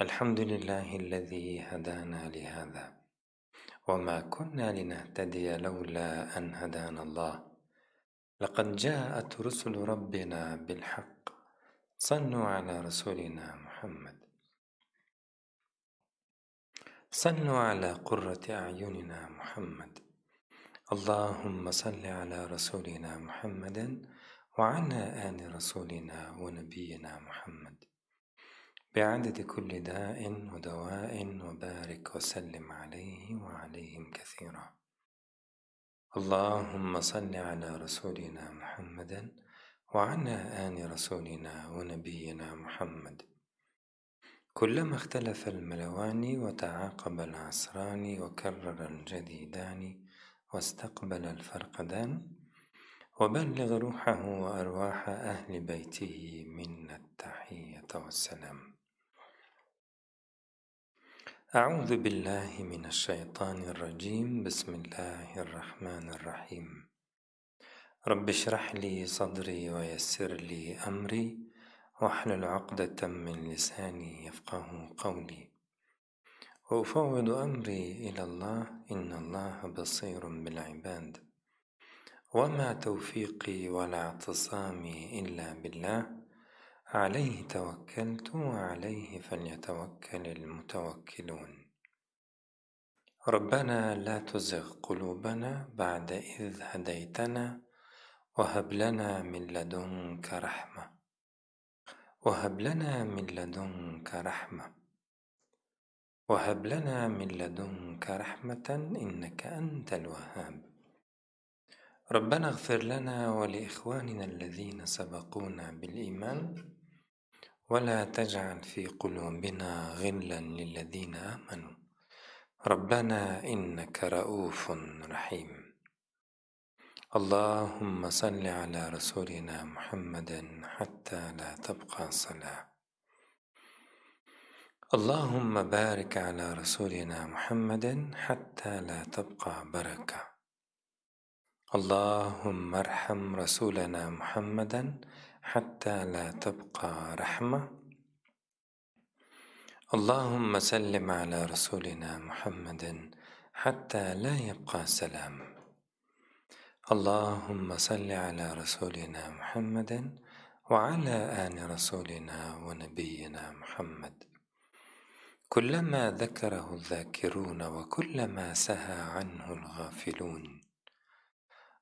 الحمد لله الذي هدانا لهذا. وما كنا لنهتدي لولا أن هدانا الله. لقد جاءت رسل ربنا بالحق. صلوا على رسولنا محمد. صلوا على قرة أعيننا محمد. اللهم صل على رسولنا محمد وعلى آل رسولنا ونبينا محمد. بعدد كل داء ودواء وبارك وسلم عليه وعليهم كثيرا. اللهم صل على رسولنا محمد وعلى آل رسولنا ونبينا محمد. كلما اختلف الملوان وتعاقب العصران وكرر الجديدان واستقبل الفرقدان وبلغ روحه وأرواح أهل بيته منا التحية والسلام. أعوذ بالله من الشيطان الرجيم. بسم الله الرحمن الرحيم. رب اشرح لي صدري ويسر لي أمري واحلل عقدة من لساني يفقه قولي. وأفوض أمري إلى الله. إن الله بصير بالعباد. وما توفيقي ولا اعتصامي إلا بالله. عليه توكلت وعليه فليتوكل المتوكلون. ربنا لا تزغ قلوبنا بعد إذ هديتنا وهب لنا من لدنك رحمة. وهب لنا من لدنك رحمة. وهب لنا من لدنك رحمة إنك أنت الوهاب. ربنا اغفر لنا ولإخواننا الذين سبقونا بالإيمان. ولا تجعل في قلوبنا غلا للذين آمنوا. ربنا إنك رؤوف رحيم. اللهم صل على رسولنا محمد حتى لا تبقى صلاة. اللهم بارك على رسولنا محمد حتى لا تبقى بركة. اللهم ارحم رسولنا محمدا حتى لا تبقى رحمة. اللهم سلم على رسولنا محمد حتى لا يبقى سلام. اللهم صل على رسولنا محمد وعلى آل رسولنا ونبينا محمد. كلما ذكره الذاكرون وكلما سهى عنه الغافلون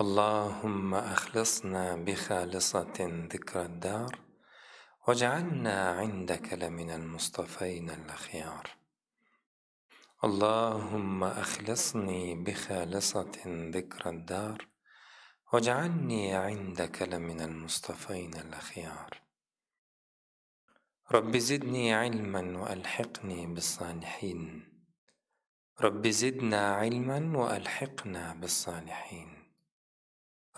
اللهم أخلصنا بخالصة ذكر الدار واجعلنا عندك لمن المصطفين الأخيار. اللهم أخلصني بخالصة ذكر الدار واجعلني عندك لمن المصطفين الأخيار. رب زدني علما وألحقني بالصالحين. رب زدنا علما وألحقنا بالصالحين.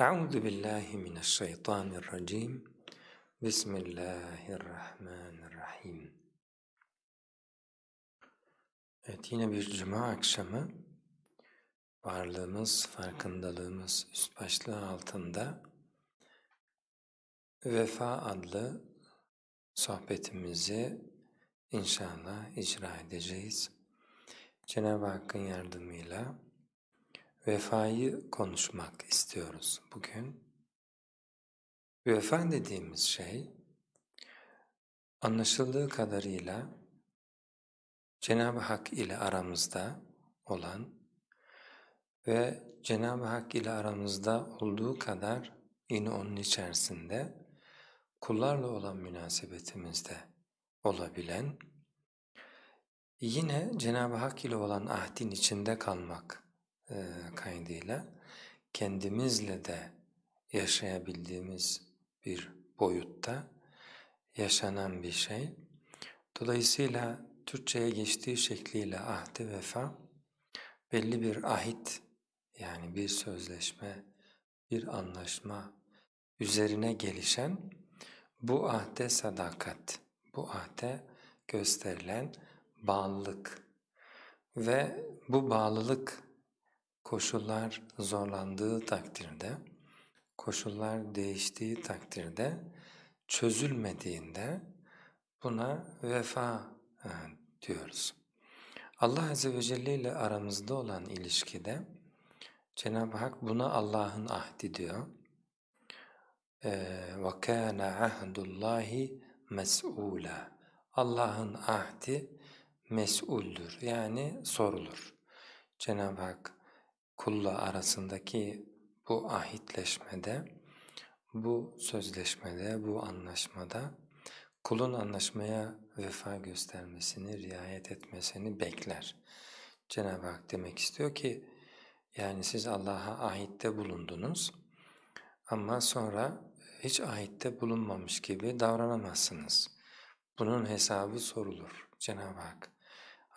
Euzu billahi mineşşeytanirracim. Bismillahirrahmanirrahim. Evet yine bir cuma akşamı varlığımız, farkındalığımız üst başlığı altında Vefa adlı sohbetimizi inşallah icra edeceğiz. Cenab-ı Hakk'ın yardımıyla vefayı konuşmak istiyoruz bugün. Vefa dediğimiz şey anlaşıldığı kadarıyla Cenab-ı Hak ile aramızda olan ve Cenab-ı Hak ile aramızda olduğu kadar yine onun içerisinde kullarla olan münasebetimizde olabilen, yine Cenab-ı Hak ile olan ahdin içinde kalmak kaydıyla kendimizle de yaşayabildiğimiz bir boyutta yaşanan bir şey. Dolayısıyla Türkçe'ye geçtiği şekliyle ahde vefa belli bir ahit yani bir sözleşme, bir anlaşma üzerine gelişen bu ahde sadakat, bu ahde gösterilen bağlılık ve bu bağlılık koşullar zorlandığı takdirde, koşullar değiştiği takdirde, çözülmediğinde buna vefa e, diyoruz. Allah Azze ve Celle ile aramızda olan ilişkide Cenab-ı Hak buna Allah'ın ahdi diyor. وَكَانَ عَهْدُ اللّٰهِ مَسْئُولًا Allah'ın ahdi mes'uldür yani sorulur. Cenab-ı Hak kulla arasındaki bu ahitleşmede, bu sözleşmede, bu anlaşmada kulun anlaşmaya vefa göstermesini, riayet etmesini bekler. Cenab-ı Hak demek istiyor ki, yani siz Allah'a ahitte bulundunuz ama sonra hiç ahitte bulunmamış gibi davranamazsınız. Bunun hesabı sorulur Cenab-ı Hak.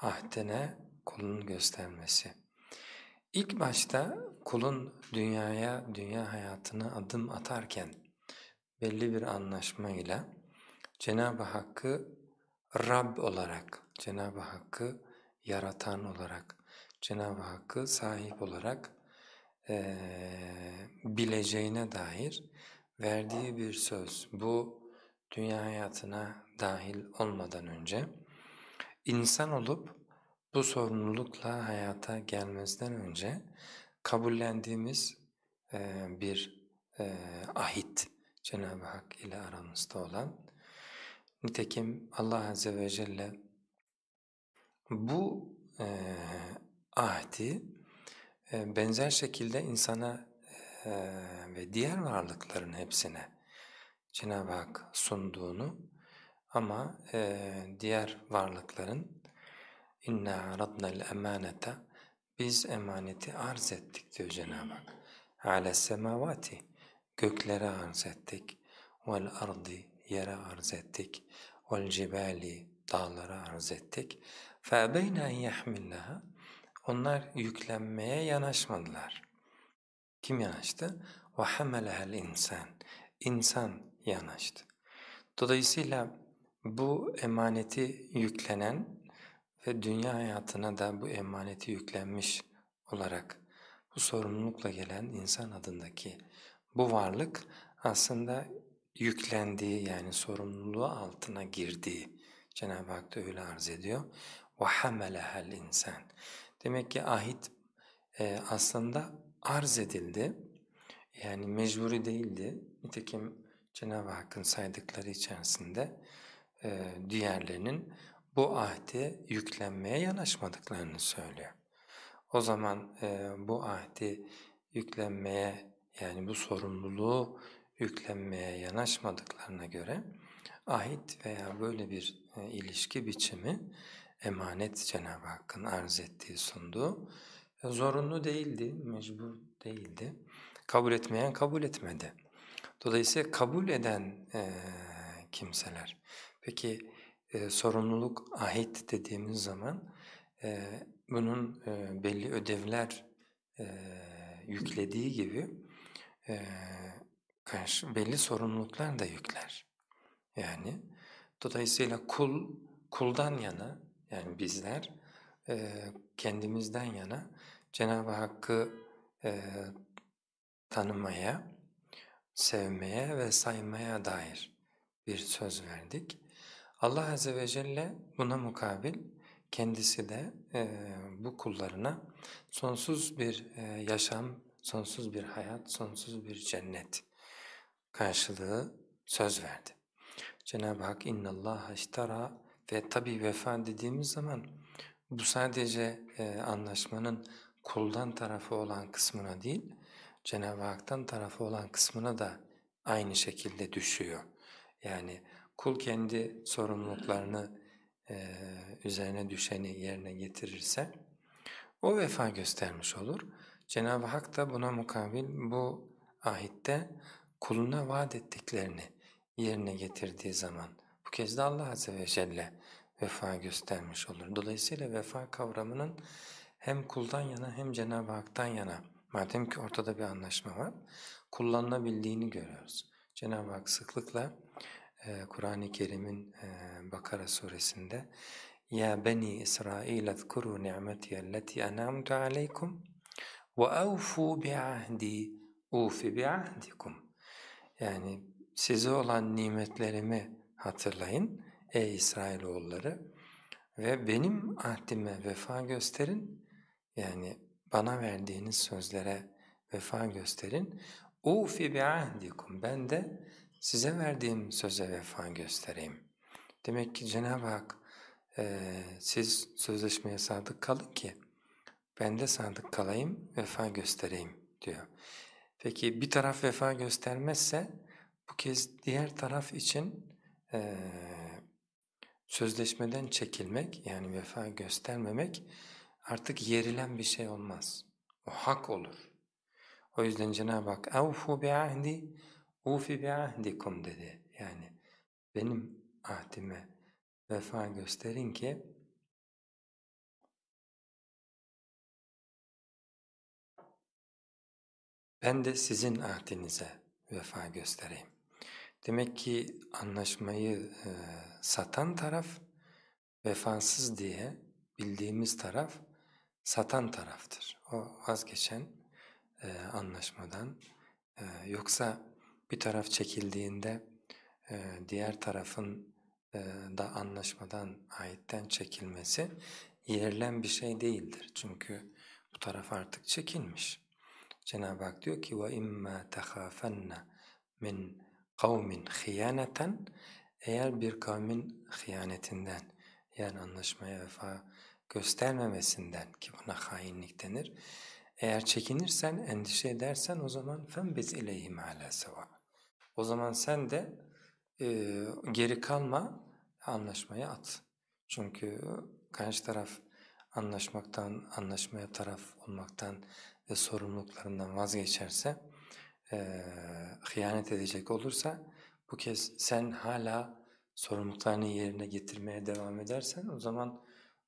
Ahdine kulun göstermesi. İlk başta kulun dünyaya, dünya hayatına adım atarken belli bir anlaşmayla Cenab-ı Hakk'ı Rab olarak, Cenab-ı Hakk'ı yaratan olarak, Cenab-ı Hakk'ı sahip olarak e, bileceğine dair verdiği bir söz. Bu dünya hayatına dahil olmadan önce insan olup bu sorumlulukla hayata gelmezden önce kabullendiğimiz e, bir e, ahit Cenab-ı Hak ile aramızda olan. Nitekim Allah Azze ve Celle bu e, ahdi e, benzer şekilde insana e, ve diğer varlıkların hepsine Cenab-ı Hak sunduğunu ama e, diğer varlıkların İnna aradna'l emanete biz emaneti arz ettik diyor Cenab-ı Hak. Ale semavati göklere arz ettik. Vel ardi yere arz ettik. Vel cibali dağlara arz ettik. Febeyne en yahmillaha onlar yüklenmeye yanaşmadılar. Kim yanaştı? Ve hamelehel insan. İnsan yanaştı. Dolayısıyla bu emaneti yüklenen ve dünya hayatına da bu emaneti yüklenmiş olarak bu sorumlulukla gelen insan adındaki bu varlık aslında yüklendiği yani sorumluluğu altına girdiği Cenab-ı Hak da öyle arz ediyor. وَحَمَلَهَا insan. Demek ki ahit e, aslında arz edildi. Yani mecburi değildi. Nitekim Cenab-ı Hakk'ın saydıkları içerisinde e, diğerlerinin bu ahde yüklenmeye yanaşmadıklarını söylüyor. O zaman e, bu ahdi yüklenmeye yani bu sorumluluğu yüklenmeye yanaşmadıklarına göre ahit veya böyle bir e, ilişki biçimi emanet Cenab-ı Hakk'ın arz ettiği sunduğu e, zorunlu değildi, mecbur değildi. Kabul etmeyen kabul etmedi. Dolayısıyla kabul eden e, kimseler. Peki e, sorumluluk ahit dediğimiz zaman e, bunun e, belli ödevler e, yüklediği gibi e, karşı belli sorumluluklar da yükler. Yani dolayısıyla kul kuldan yana yani bizler e, kendimizden yana Cenab-ı Hakk'ı e, tanımaya, sevmeye ve saymaya dair bir söz verdik. Allah Azze ve Celle buna mukabil kendisi de e, bu kullarına sonsuz bir e, yaşam, sonsuz bir hayat, sonsuz bir cennet karşılığı söz verdi. Cenab-ı Hak inna Allah iştara ve tabi vefa dediğimiz zaman bu sadece e, anlaşmanın kuldan tarafı olan kısmına değil, Cenab-ı Hak'tan tarafı olan kısmına da aynı şekilde düşüyor. Yani kul kendi sorumluluklarını e, üzerine düşeni yerine getirirse o vefa göstermiş olur. Cenab-ı Hak da buna mukabil bu ahitte kuluna vaat ettiklerini yerine getirdiği zaman bu kez de Allah Azze ve Celle vefa göstermiş olur. Dolayısıyla vefa kavramının hem kuldan yana hem Cenab-ı Hak'tan yana madem ki ortada bir anlaşma var kullanılabildiğini görüyoruz. Cenab-ı Hak sıklıkla Kur'an-ı Kerim'in Bakara suresinde Ya beni İsrail ezkuru ni'meti elleti en'amtu aleykum ve evfu bi'ahdi ufi bi'ahdikum Yani size olan nimetlerimi hatırlayın ey İsrailoğulları ve benim ahdime vefa gösterin. Yani bana verdiğiniz sözlere vefa gösterin. Ufi bi ahdikum. Ben de size verdiğim söze vefa göstereyim. Demek ki Cenab-ı Hak e, siz sözleşmeye sadık kalın ki ben de sadık kalayım, vefa göstereyim diyor. Peki bir taraf vefa göstermezse bu kez diğer taraf için e, sözleşmeden çekilmek yani vefa göstermemek artık yerilen bir şey olmaz. O hak olur. O yüzden Cenab-ı Hak اَوْفُوا بِعَهْدِ Ufi bi'ahdikum dedi. Yani benim ahdime vefa gösterin ki ben de sizin ahdinize vefa göstereyim. Demek ki anlaşmayı e, satan taraf vefasız diye bildiğimiz taraf satan taraftır. O vazgeçen e, anlaşmadan. E, yoksa bir taraf çekildiğinde e, diğer tarafın e, da anlaşmadan, ayetten çekilmesi yerilen bir şey değildir. Çünkü bu taraf artık çekilmiş. Cenab-ı Hak diyor ki وَاِمَّا تَخَافَنَّ مِنْ قَوْمٍ خِيَانَةً Eğer bir kavmin hıyanetinden yani anlaşmaya vefa göstermemesinden ki buna hainlik denir. Eğer çekinirsen, endişe edersen o zaman فَنْبِزْ اِلَيْهِمْ عَلَى سَوَى o zaman sen de e, geri kalma, anlaşmaya at. Çünkü karşı taraf anlaşmaktan, anlaşmaya taraf olmaktan ve sorumluluklarından vazgeçerse, e, hıyanet edecek olursa bu kez sen hala sorumluluklarını yerine getirmeye devam edersen o zaman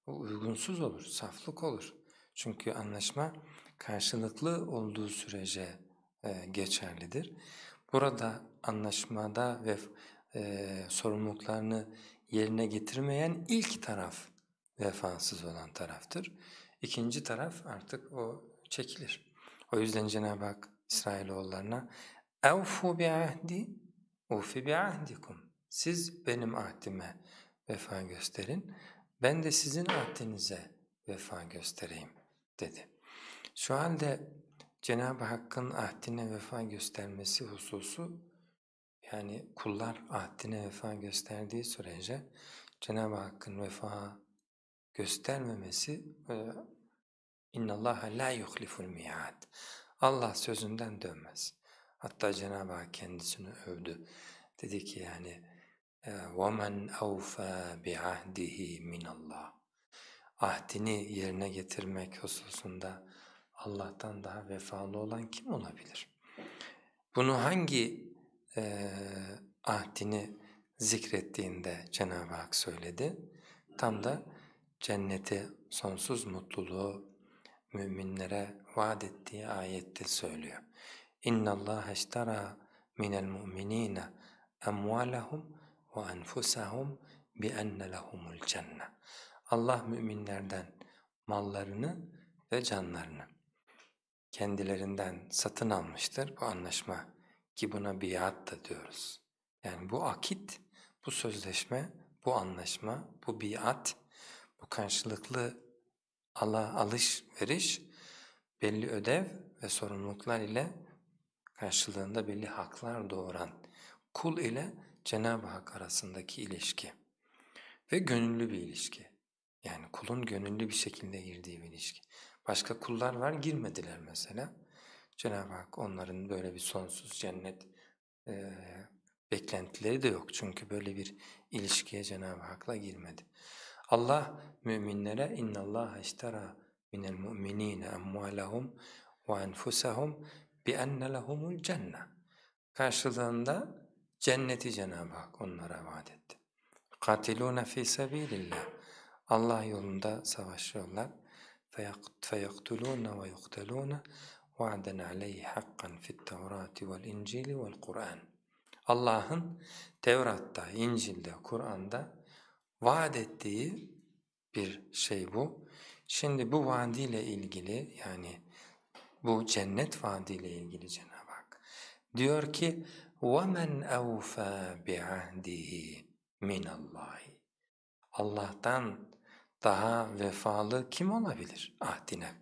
o uygunsuz olur, saflık olur. Çünkü anlaşma karşılıklı olduğu sürece e, geçerlidir. Burada anlaşmada ve e, sorumluluklarını yerine getirmeyen ilk taraf vefasız olan taraftır. İkinci taraf artık o çekilir. O yüzden Cenab-ı Hak İsrailoğullarına اَوْفُوا بِعَهْدِ اُوفِ بِعَهْدِكُمْ Siz benim ahdime vefa gösterin, ben de sizin ahdinize vefa göstereyim. dedi. Şu halde Cenab-ı Hakk'ın ahdine vefa göstermesi hususu yani kullar ahdine vefa gösterdiği sürece Cenab-ı Hakk'ın vefa göstermemesi inna Allah la yuhliful mi'ad. Allah sözünden dönmez. Hatta Cenab-ı Hak kendisini övdü. Dedi ki yani وَمَنْ أَوْفَى بِعَهْدِهِ مِنَ اللّٰهِ Ahdini yerine getirmek hususunda Allah'tan daha vefalı olan kim olabilir? Bunu hangi e, ahdini zikrettiğinde Cenab-ı Hak söyledi? Tam da cenneti, sonsuz mutluluğu müminlere vaat ettiği ayette söylüyor. اِنَّ اللّٰهَ اشْتَرَى مِنَ الْمُؤْمِنِينَ اَمْوَالَهُمْ وَاَنْفُسَهُمْ بِأَنَّ لَهُمُ الْجَنَّةِ Allah müminlerden mallarını ve canlarını kendilerinden satın almıştır bu anlaşma ki buna biat da diyoruz. Yani bu akit, bu sözleşme, bu anlaşma, bu biat, bu karşılıklı ala, alış veriş belli ödev ve sorumluluklar ile karşılığında belli haklar doğuran kul ile Cenab-ı Hak arasındaki ilişki ve gönüllü bir ilişki. Yani kulun gönüllü bir şekilde girdiği bir ilişki. Başka kullar var girmediler mesela. Cenab-ı Hak onların böyle bir sonsuz cennet e, beklentileri de yok. Çünkü böyle bir ilişkiye Cenab-ı Hak'la girmedi. Allah müminlere اِنَّ اللّٰهَ اشْتَرَى مِنَ الْمُؤْمِنِينَ اَمْوَالَهُمْ وَاَنْفُسَهُمْ بِأَنَّ لَهُمُ الْجَنَّةِ Karşılığında cenneti Cenab-ı Hak onlara vaat etti. قَاتِلُونَ فِي سَب۪يلِ اللّٰهِ Allah yolunda savaşıyorlar. فَيَقْتُلُونَ وَيُقْتَلُونَ وَعْدًا عَلَيْهِ حَقًّا فِي التَّوْرَاتِ وَالْاِنْجِيلِ وَالْقُرْآنِ Allah'ın Tevrat'ta, İncil'de, Kur'an'da vaat ettiği bir şey bu. Şimdi bu vaadiyle ilgili yani bu cennet vaadiyle ilgili Cenab-ı Hak diyor ki وَمَنْ أَوْفَى بِعَهْدِهِ مِنَ اللّٰهِ Allah'tan daha vefalı kim olabilir ahdine?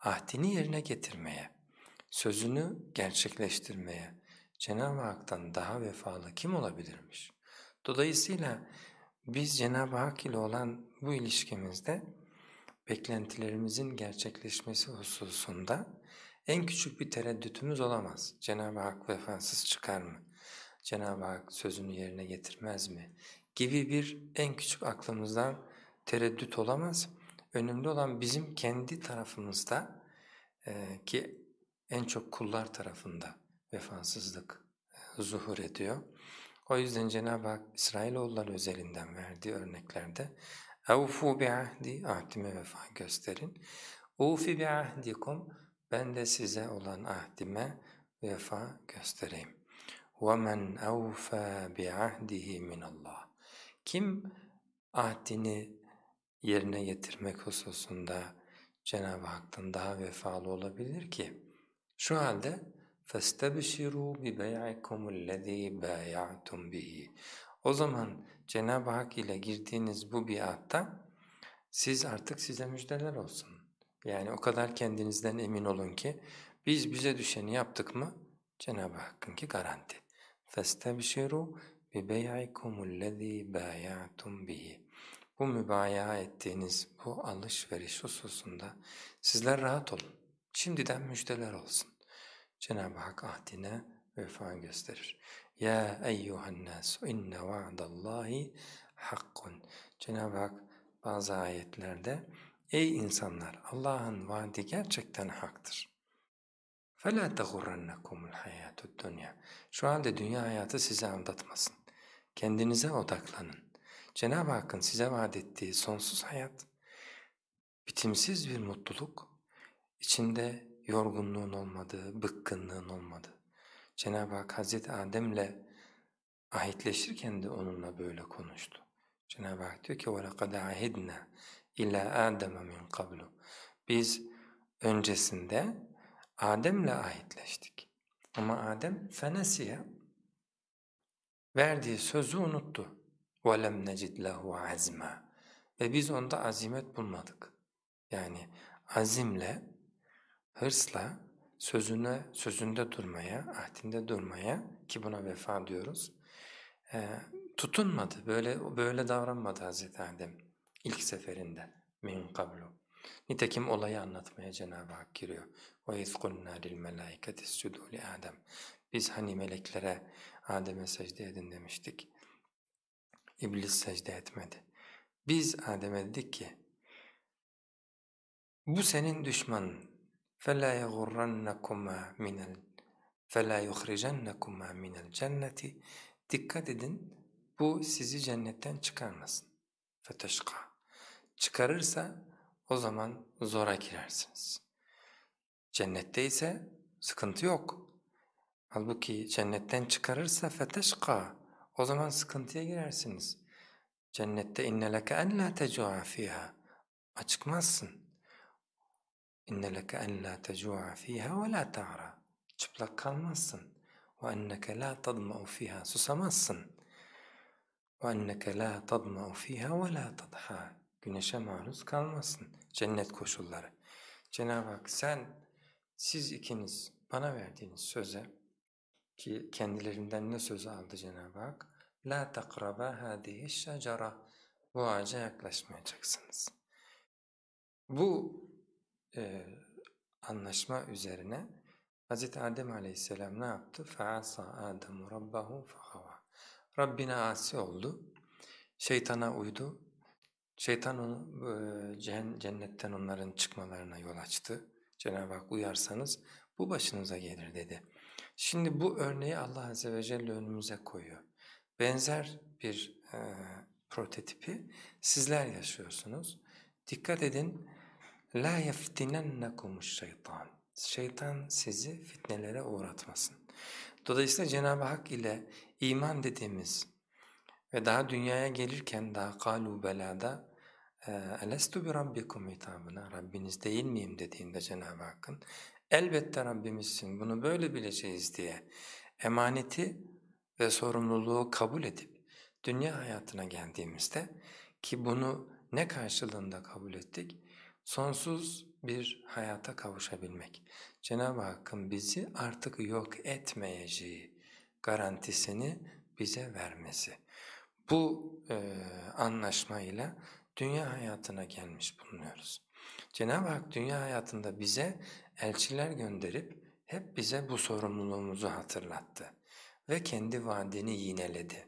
Ahdini yerine getirmeye, sözünü gerçekleştirmeye Cenab-ı Hak'tan daha vefalı kim olabilirmiş? Dolayısıyla biz Cenab-ı Hak ile olan bu ilişkimizde beklentilerimizin gerçekleşmesi hususunda en küçük bir tereddütümüz olamaz. Cenab-ı Hak vefasız çıkar mı? Cenab-ı Hak sözünü yerine getirmez mi? Gibi bir en küçük aklımızdan tereddüt olamaz. Önemli olan bizim kendi tarafımızda e, ki en çok kullar tarafında vefasızlık e, zuhur ediyor. O yüzden Cenab-ı Hak İsrailoğulları özelinden verdiği örneklerde اَوْفُوا بِعَهْدِ Ahdime vefa gösterin. اُوْفِ بِعَهْدِكُمْ Ben de size olan ahdime vefa göstereyim. وَمَنْ اَوْفَى بِعَهْدِهِ مِنَ اللّٰهِ Kim ahdini yerine getirmek hususunda Cenab-ı Hak'tan daha vefalı olabilir ki? Şu halde فَاسْتَبْشِرُوا بِبَيْعِكُمُ الَّذ۪ي بَايَعْتُمْ بِهِ O zaman Cenab-ı Hak ile girdiğiniz bu biatta siz artık size müjdeler olsun. Yani o kadar kendinizden emin olun ki biz bize düşeni yaptık mı Cenab-ı Hakk'ınki garanti. فَاسْتَبْشِرُوا بِبَيْعِكُمُ الَّذ۪ي بَايَعْتُمْ بِهِ Bu mübaya ettiğiniz bu alışveriş hususunda sizler rahat olun. Şimdiden müjdeler olsun. Cenab-ı Hak ahdine vefa gösterir. Ya eyyuhan nas inne va'dallahi hakkun. Cenab-ı Hak bazı ayetlerde ey insanlar Allah'ın vaadi gerçekten haktır. فَلَا تَغُرَّنَّكُمُ الْحَيَاتُ الدُّنْيَا Şu halde dünya hayatı sizi aldatmasın. Kendinize odaklanın. Cenab-ı Hakk'ın size vaat ettiği sonsuz hayat, bitimsiz bir mutluluk, içinde yorgunluğun olmadığı, bıkkınlığın olmadığı. Cenab-ı Hak Hazreti Adem'le ahitleşirken de onunla böyle konuştu. Cenab-ı Hak diyor ki وَلَقَدْ عَهِدْنَا اِلَى آدَمَ مِنْ قَبْلُ Biz öncesinde Adem'le ahitleştik. Ama Adem fenesiye verdiği sözü unuttu. وَلَمْ نَجِدْ لَهُ عَزْمًا Ve biz onda azimet bulmadık. Yani azimle, hırsla, sözüne, sözünde durmaya, ahdinde durmaya ki buna vefa diyoruz, e, tutunmadı, böyle böyle davranmadı Hazreti Adem ilk seferinde min kablu. Nitekim olayı anlatmaya Cenab-ı Hak giriyor. وَاِذْ قُلْنَا لِلْمَلَائِكَةِ اسْجُدُوا لِآدَمَ Biz hani meleklere Adem'e secde edin demiştik. İblis secde etmedi. Biz Adem'e dedik ki, bu senin düşmanın. فَلَا يَغُرَّنَّكُمَا مِنَ ال فَلَا يُخْرِجَنَّكُمَا مِنَ الْجَنَّةِ Dikkat edin, bu sizi cennetten çıkarmasın. فَتَشْقَى Çıkarırsa o zaman zora girersiniz. Cennette ise sıkıntı yok. Halbuki cennetten çıkarırsa فَتَشْقَى o zaman sıkıntıya girersiniz. Cennette inne leke en la tecua fiha. Acıkmazsın. İnne leke en la tecua fiha ve la ta'ra. Çıplak kalmazsın. Ve enneke la tadma'u fiha. Susamazsın. Ve enneke la tadma'u fiha ve la tadha. Güneşe maruz kalmazsın. Cennet koşulları. Cenab-ı Hak sen, siz ikiniz bana verdiğiniz söze ki kendilerinden ne sözü aldı Cenab-ı Hak? La takraba hadihi şecera. Bu ağaca yaklaşmayacaksınız. Bu e, anlaşma üzerine Hz. Adem aleyhisselam ne yaptı? فَعَصَى آدَمُ رَبَّهُ فَخَوَى Rabbine asi oldu, şeytana uydu. Şeytan onu e, cennetten onların çıkmalarına yol açtı. Cenab-ı Hak uyarsanız bu başınıza gelir dedi. Şimdi bu örneği Allah Azze ve Celle önümüze koyuyor. Benzer bir e, prototipi sizler yaşıyorsunuz. Dikkat edin, la yeftinennekumuş şeytan. Şeytan sizi fitnelere uğratmasın. Dolayısıyla Cenab-ı Hak ile iman dediğimiz ve daha dünyaya gelirken daha kalu e, elestu bi rabbikum hitabına Rabbiniz değil miyim dediğinde Cenab-ı Hakk'ın elbette Rabbimizsin bunu böyle bileceğiz diye emaneti ve sorumluluğu kabul edip dünya hayatına geldiğimizde ki bunu ne karşılığında kabul ettik? Sonsuz bir hayata kavuşabilmek. Cenab-ı Hakk'ın bizi artık yok etmeyeceği garantisini bize vermesi. Bu e, anlaşmayla dünya hayatına gelmiş bulunuyoruz. Cenab-ı Hak dünya hayatında bize elçiler gönderip hep bize bu sorumluluğumuzu hatırlattı ve kendi vaadini yineledi.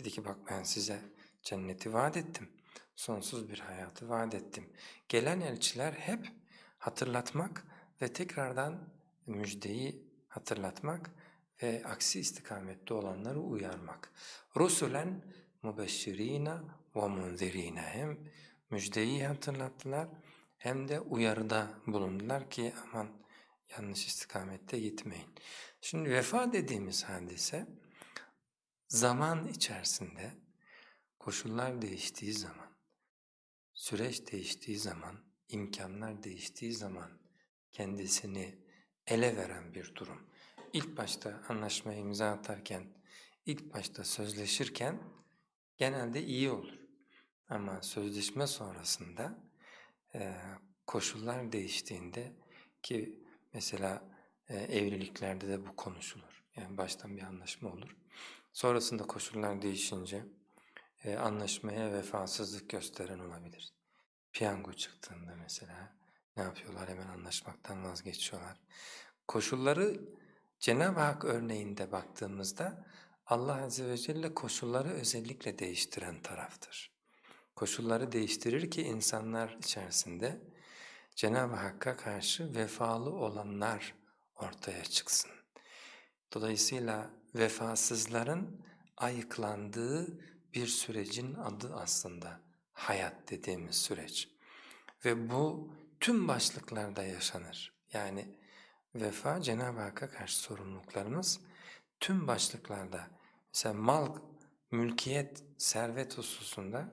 Dedi ki bak ben size cenneti vaat ettim, sonsuz bir hayatı vaat ettim. Gelen elçiler hep hatırlatmak ve tekrardan müjdeyi hatırlatmak ve aksi istikamette olanları uyarmak. Rusulen mubeşşirina ve munzirina hem müjdeyi hatırlattılar hem de uyarıda bulundular ki aman yanlış istikamette gitmeyin. Şimdi vefa dediğimiz hadise zaman içerisinde koşullar değiştiği zaman, süreç değiştiği zaman, imkanlar değiştiği zaman kendisini ele veren bir durum. İlk başta anlaşmayı imza atarken, ilk başta sözleşirken genelde iyi olur. Ama sözleşme sonrasında e, koşullar değiştiğinde ki mesela e, evliliklerde de bu konuşulur. Yani baştan bir anlaşma olur. Sonrasında koşullar değişince e, anlaşmaya vefasızlık gösteren olabilir. Piyango çıktığında mesela ne yapıyorlar? Hemen anlaşmaktan vazgeçiyorlar. Koşulları Cenab-ı Hak örneğinde baktığımızda Allah Azze ve Celle koşulları özellikle değiştiren taraftır. Koşulları değiştirir ki insanlar içerisinde Cenab-ı Hakk'a karşı vefalı olanlar ortaya çıksın. Dolayısıyla vefasızların ayıklandığı bir sürecin adı aslında hayat dediğimiz süreç. Ve bu tüm başlıklarda yaşanır. Yani vefa Cenab-ı Hakk'a karşı sorumluluklarımız tüm başlıklarda mesela mal, mülkiyet, servet hususunda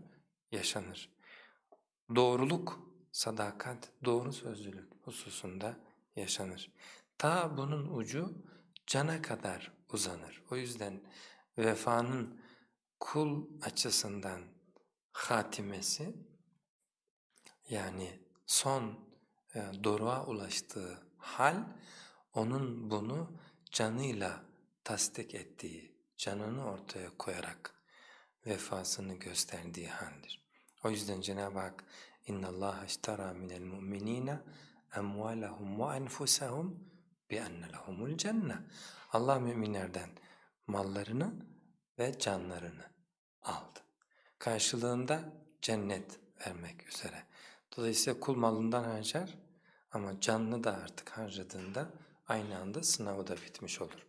yaşanır. Doğruluk, sadakat, doğru sözlülük hususunda yaşanır. Ta bunun ucu cana kadar uzanır. O yüzden vefanın kul açısından hatimesi yani son e, doruğa ulaştığı hal, onun bunu canıyla tasdik ettiği, canını ortaya koyarak vefasını gösterdiği haldir. O yüzden Cenab-ı Hak اِنَّ اللّٰهَ اشْتَرَى مِنَ الْمُؤْمِنِينَ اَمْوَالَهُمْ وَاَنْفُسَهُمْ بِأَنَّ لَهُمُ الْجَنَّةِ Allah müminlerden mallarını ve canlarını aldı. Karşılığında cennet vermek üzere. Dolayısıyla kul malından harcar ama canını da artık harcadığında aynı anda sınavı da bitmiş olur.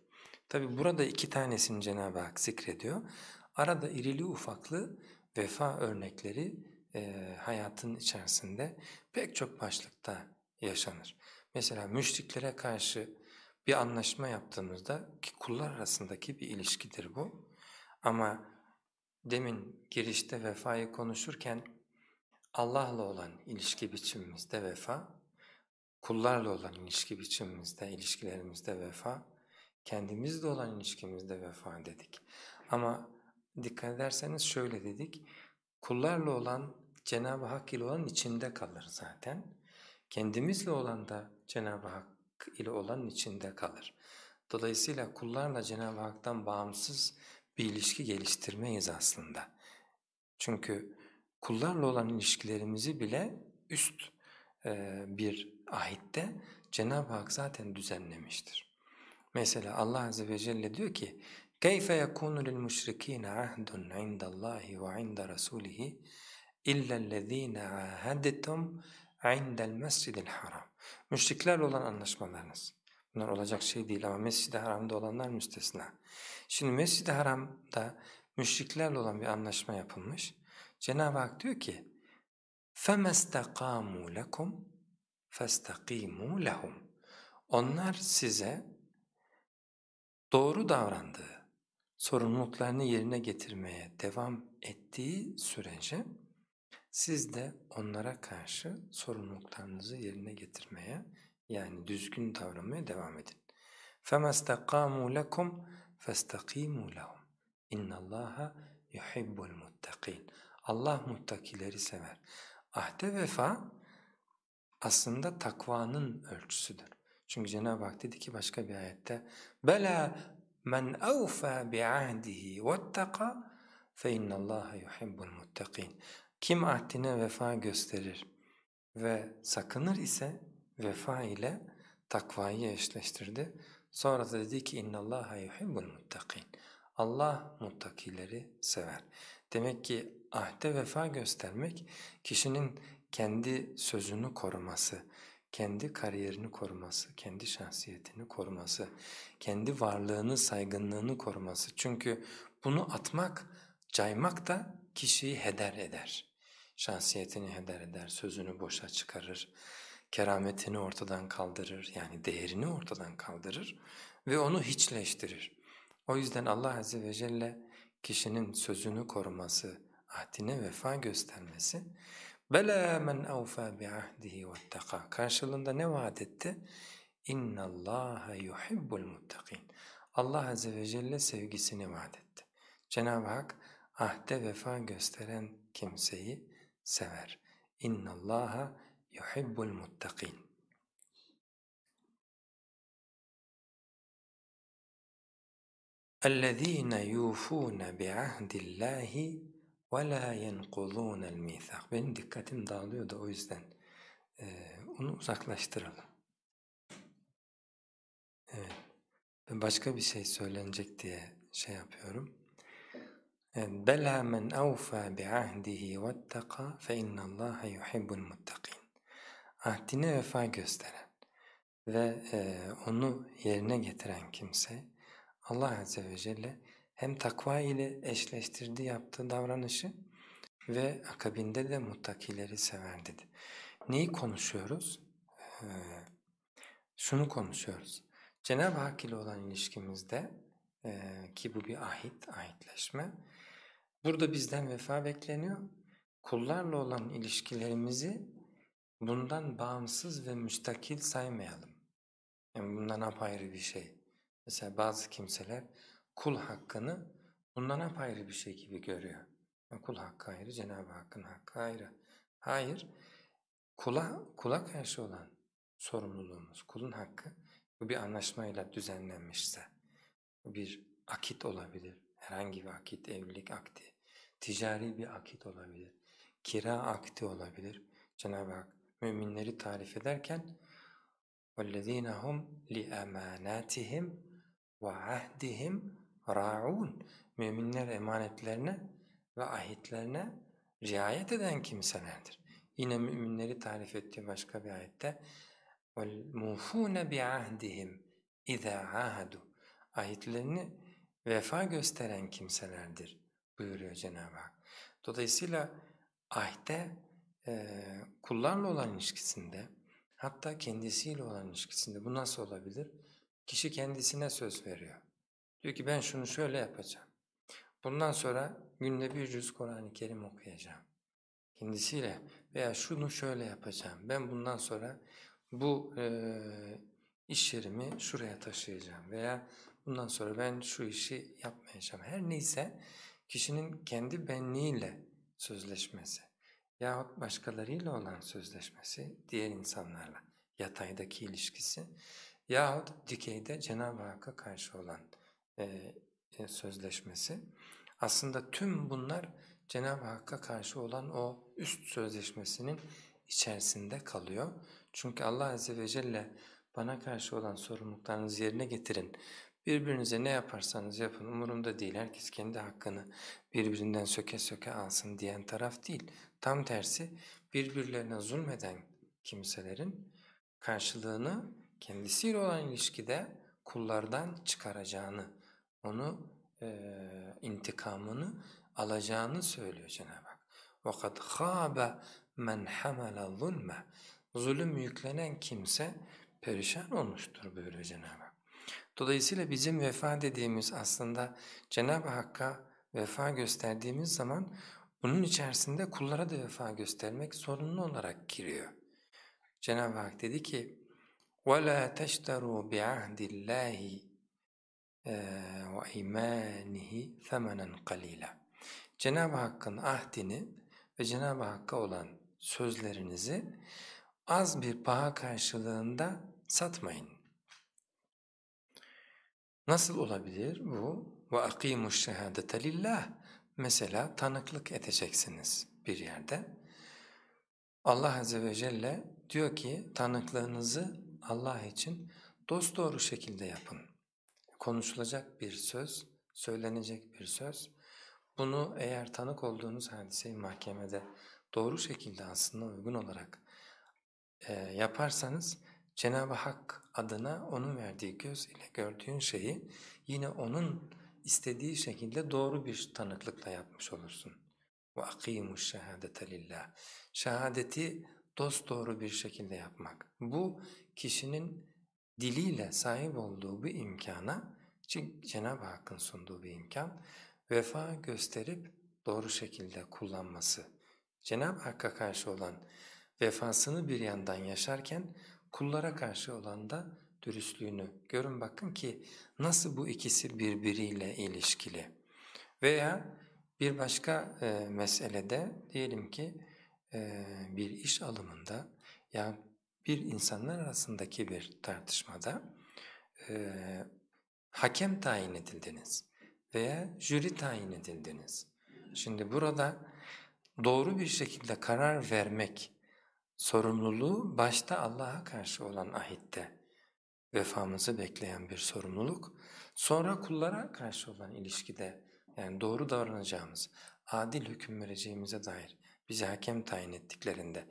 Tabi burada iki tanesini Cenab-ı Hak zikrediyor. Arada irili ufaklı vefa örnekleri e, hayatın içerisinde pek çok başlıkta yaşanır. Mesela müşriklere karşı bir anlaşma yaptığımızda ki kullar arasındaki bir ilişkidir bu. Ama demin girişte vefayı konuşurken Allah'la olan ilişki biçimimizde vefa, kullarla olan ilişki biçimimizde, ilişkilerimizde vefa, kendimizle olan ilişkimizde vefa dedik. Ama dikkat ederseniz şöyle dedik, kullarla olan Cenab-ı Hak ile olan içinde kalır zaten. Kendimizle olan da Cenab-ı Hak ile olan içinde kalır. Dolayısıyla kullarla Cenab-ı Hak'tan bağımsız bir ilişki geliştirmeyiz aslında. Çünkü kullarla olan ilişkilerimizi bile üst e, bir ahitte Cenab-ı Hak zaten düzenlemiştir. Mesela Allah Azze ve Celle diyor ki كَيْفَ يَكُونُ لِلْمُشْرِك۪ينَ عَهْدٌ عِنْدَ اللّٰهِ وَعِنْدَ رَسُولِهِ اِلَّا الَّذ۪ينَ عَاهَدْتُمْ عِنْدَ الْمَسْجِدِ الْحَرَامِ Müşriklerle olan anlaşmalarınız. Bunlar olacak şey değil ama Mescid-i Haram'da olanlar müstesna. Şimdi Mescid-i Haram'da müşriklerle olan bir anlaşma yapılmış. Cenab-ı Hak diyor ki فَمَسْتَقَامُوا لَكُمْ فَاسْتَقِيمُوا لَهُمْ Onlar size doğru davrandığı, sorumluluklarını yerine getirmeye devam ettiği sürece siz de onlara karşı sorumluluklarınızı yerine getirmeye yani düzgün davranmaya devam edin. فَمَسْتَقَامُوا لَكُمْ فَاسْتَقِيمُوا لَهُمْ اِنَّ اللّٰهَ يُحِبُّ الْمُتَّقِينَ Allah muttakileri sever. Ahde vefa aslında takvanın ölçüsüdür. Çünkü Cenab-ı Hak dedi ki başka bir ayette بَلَا مَنْ أَوْفَى بِعَهْدِهِ وَاتَّقَى فَاِنَّ اللّٰهَ يُحِبُّ الْمُتَّقِينَ Kim ahdine vefa gösterir ve sakınır ise vefa ile takvayı eşleştirdi. Sonra da dedi ki اِنَّ اللّٰهَ يُحِبُّ الْمُتَّقِينَ Allah muttakileri sever. Demek ki ahde vefa göstermek kişinin kendi sözünü koruması, kendi kariyerini koruması, kendi şahsiyetini koruması, kendi varlığını, saygınlığını koruması. Çünkü bunu atmak, caymak da kişiyi heder eder. Şahsiyetini heder eder, sözünü boşa çıkarır, kerametini ortadan kaldırır, yani değerini ortadan kaldırır ve onu hiçleştirir. O yüzden Allah Azze ve Celle kişinin sözünü koruması, ahdine vefa göstermesi Bela men awfa bi ahdihi vettaka. Karşılığında ne vaat etti? İnna Allaha yuhibbul muttaqin. Allah azze ve celle sevgisini vaat etti. Cenab-ı Hak ahde vefa gösteren kimseyi sever. İnna Allaha yuhibbul muttaqin. اَلَّذ۪ينَ يُوفُونَ بِعَهْدِ اللّٰهِ وَلَا يَنْقُضُونَ الْمِيثَاقِ Benim dikkatim dağılıyor da o yüzden e, onu uzaklaştıralım. Evet. Başka bir şey söylenecek diye şey yapıyorum. بَلَا مَنْ أَوْفَى بِعَهْدِهِ وَاتَّقَى فَاِنَّ اللّٰهَ يُحِبُّ الْمُتَّقِينَ Ahdine vefa gösteren ve e, onu yerine getiren kimse Allah Azze ve Celle hem takva ile eşleştirdi yaptığı davranışı ve akabinde de muttakileri sever dedi. Neyi konuşuyoruz? Ee, şunu konuşuyoruz. Cenab-ı Hak ile olan ilişkimizde e, ki bu bir ahit, ahitleşme. Burada bizden vefa bekleniyor. Kullarla olan ilişkilerimizi bundan bağımsız ve müstakil saymayalım. Yani bundan apayrı bir şey. Mesela bazı kimseler kul hakkını bundan apayrı bir şey gibi görüyor. Kul hakkı ayrı, Cenab-ı Hakk'ın hakkı ayrı. Hayır, kula, kula karşı olan sorumluluğumuz, kulun hakkı bu bir anlaşmayla düzenlenmişse, bir akit olabilir, herhangi bir akit, evlilik akdi, ticari bir akit olabilir, kira akdi olabilir. Cenab-ı Hak müminleri tarif ederken وَالَّذ۪ينَ هُمْ لِأَمَانَاتِهِمْ وَعَهْدِهِمْ رَاعُونَ Müminler emanetlerine ve ahitlerine riayet eden kimselerdir. Yine müminleri tarif ettiği başka bir ayette وَالْمُوفُونَ بِعَهْدِهِمْ اِذَا عَهَدُوا Ahitlerini vefa gösteren kimselerdir buyuruyor Cenab-ı Hak. Dolayısıyla ahde e, kullarla olan ilişkisinde hatta kendisiyle olan ilişkisinde bu nasıl olabilir? Kişi kendisine söz veriyor. Diyor ki ben şunu şöyle yapacağım. Bundan sonra günde bir cüz Kur'an-ı Kerim okuyacağım. Kendisiyle veya şunu şöyle yapacağım. Ben bundan sonra bu e, iş yerimi şuraya taşıyacağım veya bundan sonra ben şu işi yapmayacağım. Her neyse kişinin kendi benliğiyle sözleşmesi yahut başkalarıyla olan sözleşmesi, diğer insanlarla yataydaki ilişkisi yahut dikeyde Cenab-ı Hakk'a karşı olan e, e, sözleşmesi. Aslında tüm bunlar Cenab-ı Hakk'a karşı olan o üst sözleşmesinin içerisinde kalıyor. Çünkü Allah Azze ve Celle bana karşı olan sorumluluklarınızı yerine getirin. Birbirinize ne yaparsanız yapın umurumda değil. Herkes kendi hakkını birbirinden söke söke alsın diyen taraf değil. Tam tersi birbirlerine zulmeden kimselerin karşılığını kendisiyle olan ilişkide kullardan çıkaracağını, onu e, intikamını alacağını söylüyor Cenab-ı Hak. وَقَدْ خَابَ مَنْ حَمَلَ ظُلْمَ Zulüm yüklenen kimse perişan olmuştur buyuruyor Cenab-ı Hak. Dolayısıyla bizim vefa dediğimiz aslında Cenab-ı Hakk'a vefa gösterdiğimiz zaman bunun içerisinde kullara da vefa göstermek zorunlu olarak giriyor. Cenab-ı Hak dedi ki وَلَا تَشْتَرُوا بِعَهْدِ اللّٰهِ وَاِيمَانِهِ ثَمَنًا قَلِيلًا Cenab-ı Hakk'ın ahdini ve Cenab-ı Hakk'a olan sözlerinizi az bir paha karşılığında satmayın. Nasıl olabilir bu? وَاَقِيمُ الشَّهَادَةَ لِلّٰهِ Mesela tanıklık edeceksiniz bir yerde. Allah Azze ve Celle diyor ki tanıklığınızı Allah için dosdoğru şekilde yapın. Konuşulacak bir söz, söylenecek bir söz. Bunu eğer tanık olduğunuz hadiseyi mahkemede doğru şekilde aslında uygun olarak e, yaparsanız Cenab-ı Hak adına onun verdiği göz ile gördüğün şeyi yine onun istediği şekilde doğru bir tanıklıkla yapmış olursun. وَاَقِيمُ الشَّهَادَةَ لِلّٰهِ Şehadeti dosdoğru bir şekilde yapmak. Bu kişinin diliyle sahip olduğu bir imkana, çünkü Cenab-ı Hakk'ın sunduğu bir imkan, vefa gösterip doğru şekilde kullanması. Cenab-ı Hakk'a karşı olan vefasını bir yandan yaşarken kullara karşı olan da dürüstlüğünü görün bakın ki nasıl bu ikisi birbiriyle ilişkili. Veya bir başka e, meselede diyelim ki e, bir iş alımında ya bir insanlar arasındaki bir tartışmada e, hakem tayin edildiniz veya jüri tayin edildiniz. Şimdi burada doğru bir şekilde karar vermek sorumluluğu başta Allah'a karşı olan ahitte vefamızı bekleyen bir sorumluluk, sonra kullara karşı olan ilişkide yani doğru davranacağımız, adil hüküm vereceğimize dair bizi hakem tayin ettiklerinde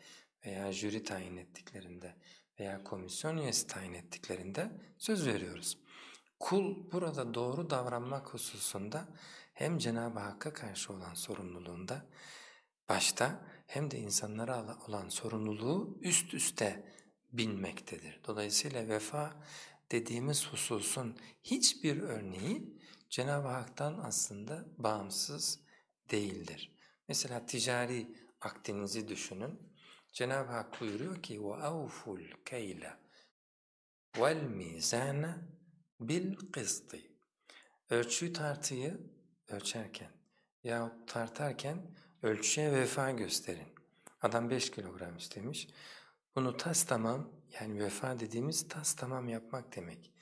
veya jüri tayin ettiklerinde veya komisyon üyesi tayin ettiklerinde söz veriyoruz. Kul burada doğru davranmak hususunda hem Cenab-ı Hakk'a karşı olan sorumluluğunda başta hem de insanlara olan sorumluluğu üst üste binmektedir. Dolayısıyla vefa dediğimiz hususun hiçbir örneği Cenab-ı Hak'tan aslında bağımsız değildir. Mesela ticari akdinizi düşünün. Cenab-ı Hak buyuruyor ki وَاَوْفُ الْكَيْلَ وَالْمِيزَانَ بِالْقِسْطِ Ölçüyü tartıyı ölçerken yahut tartarken ölçüye vefa gösterin. Adam 5 kilogram istemiş. Bunu tas tamam Yani vefa dediğimiz tas tamam yapmak demek.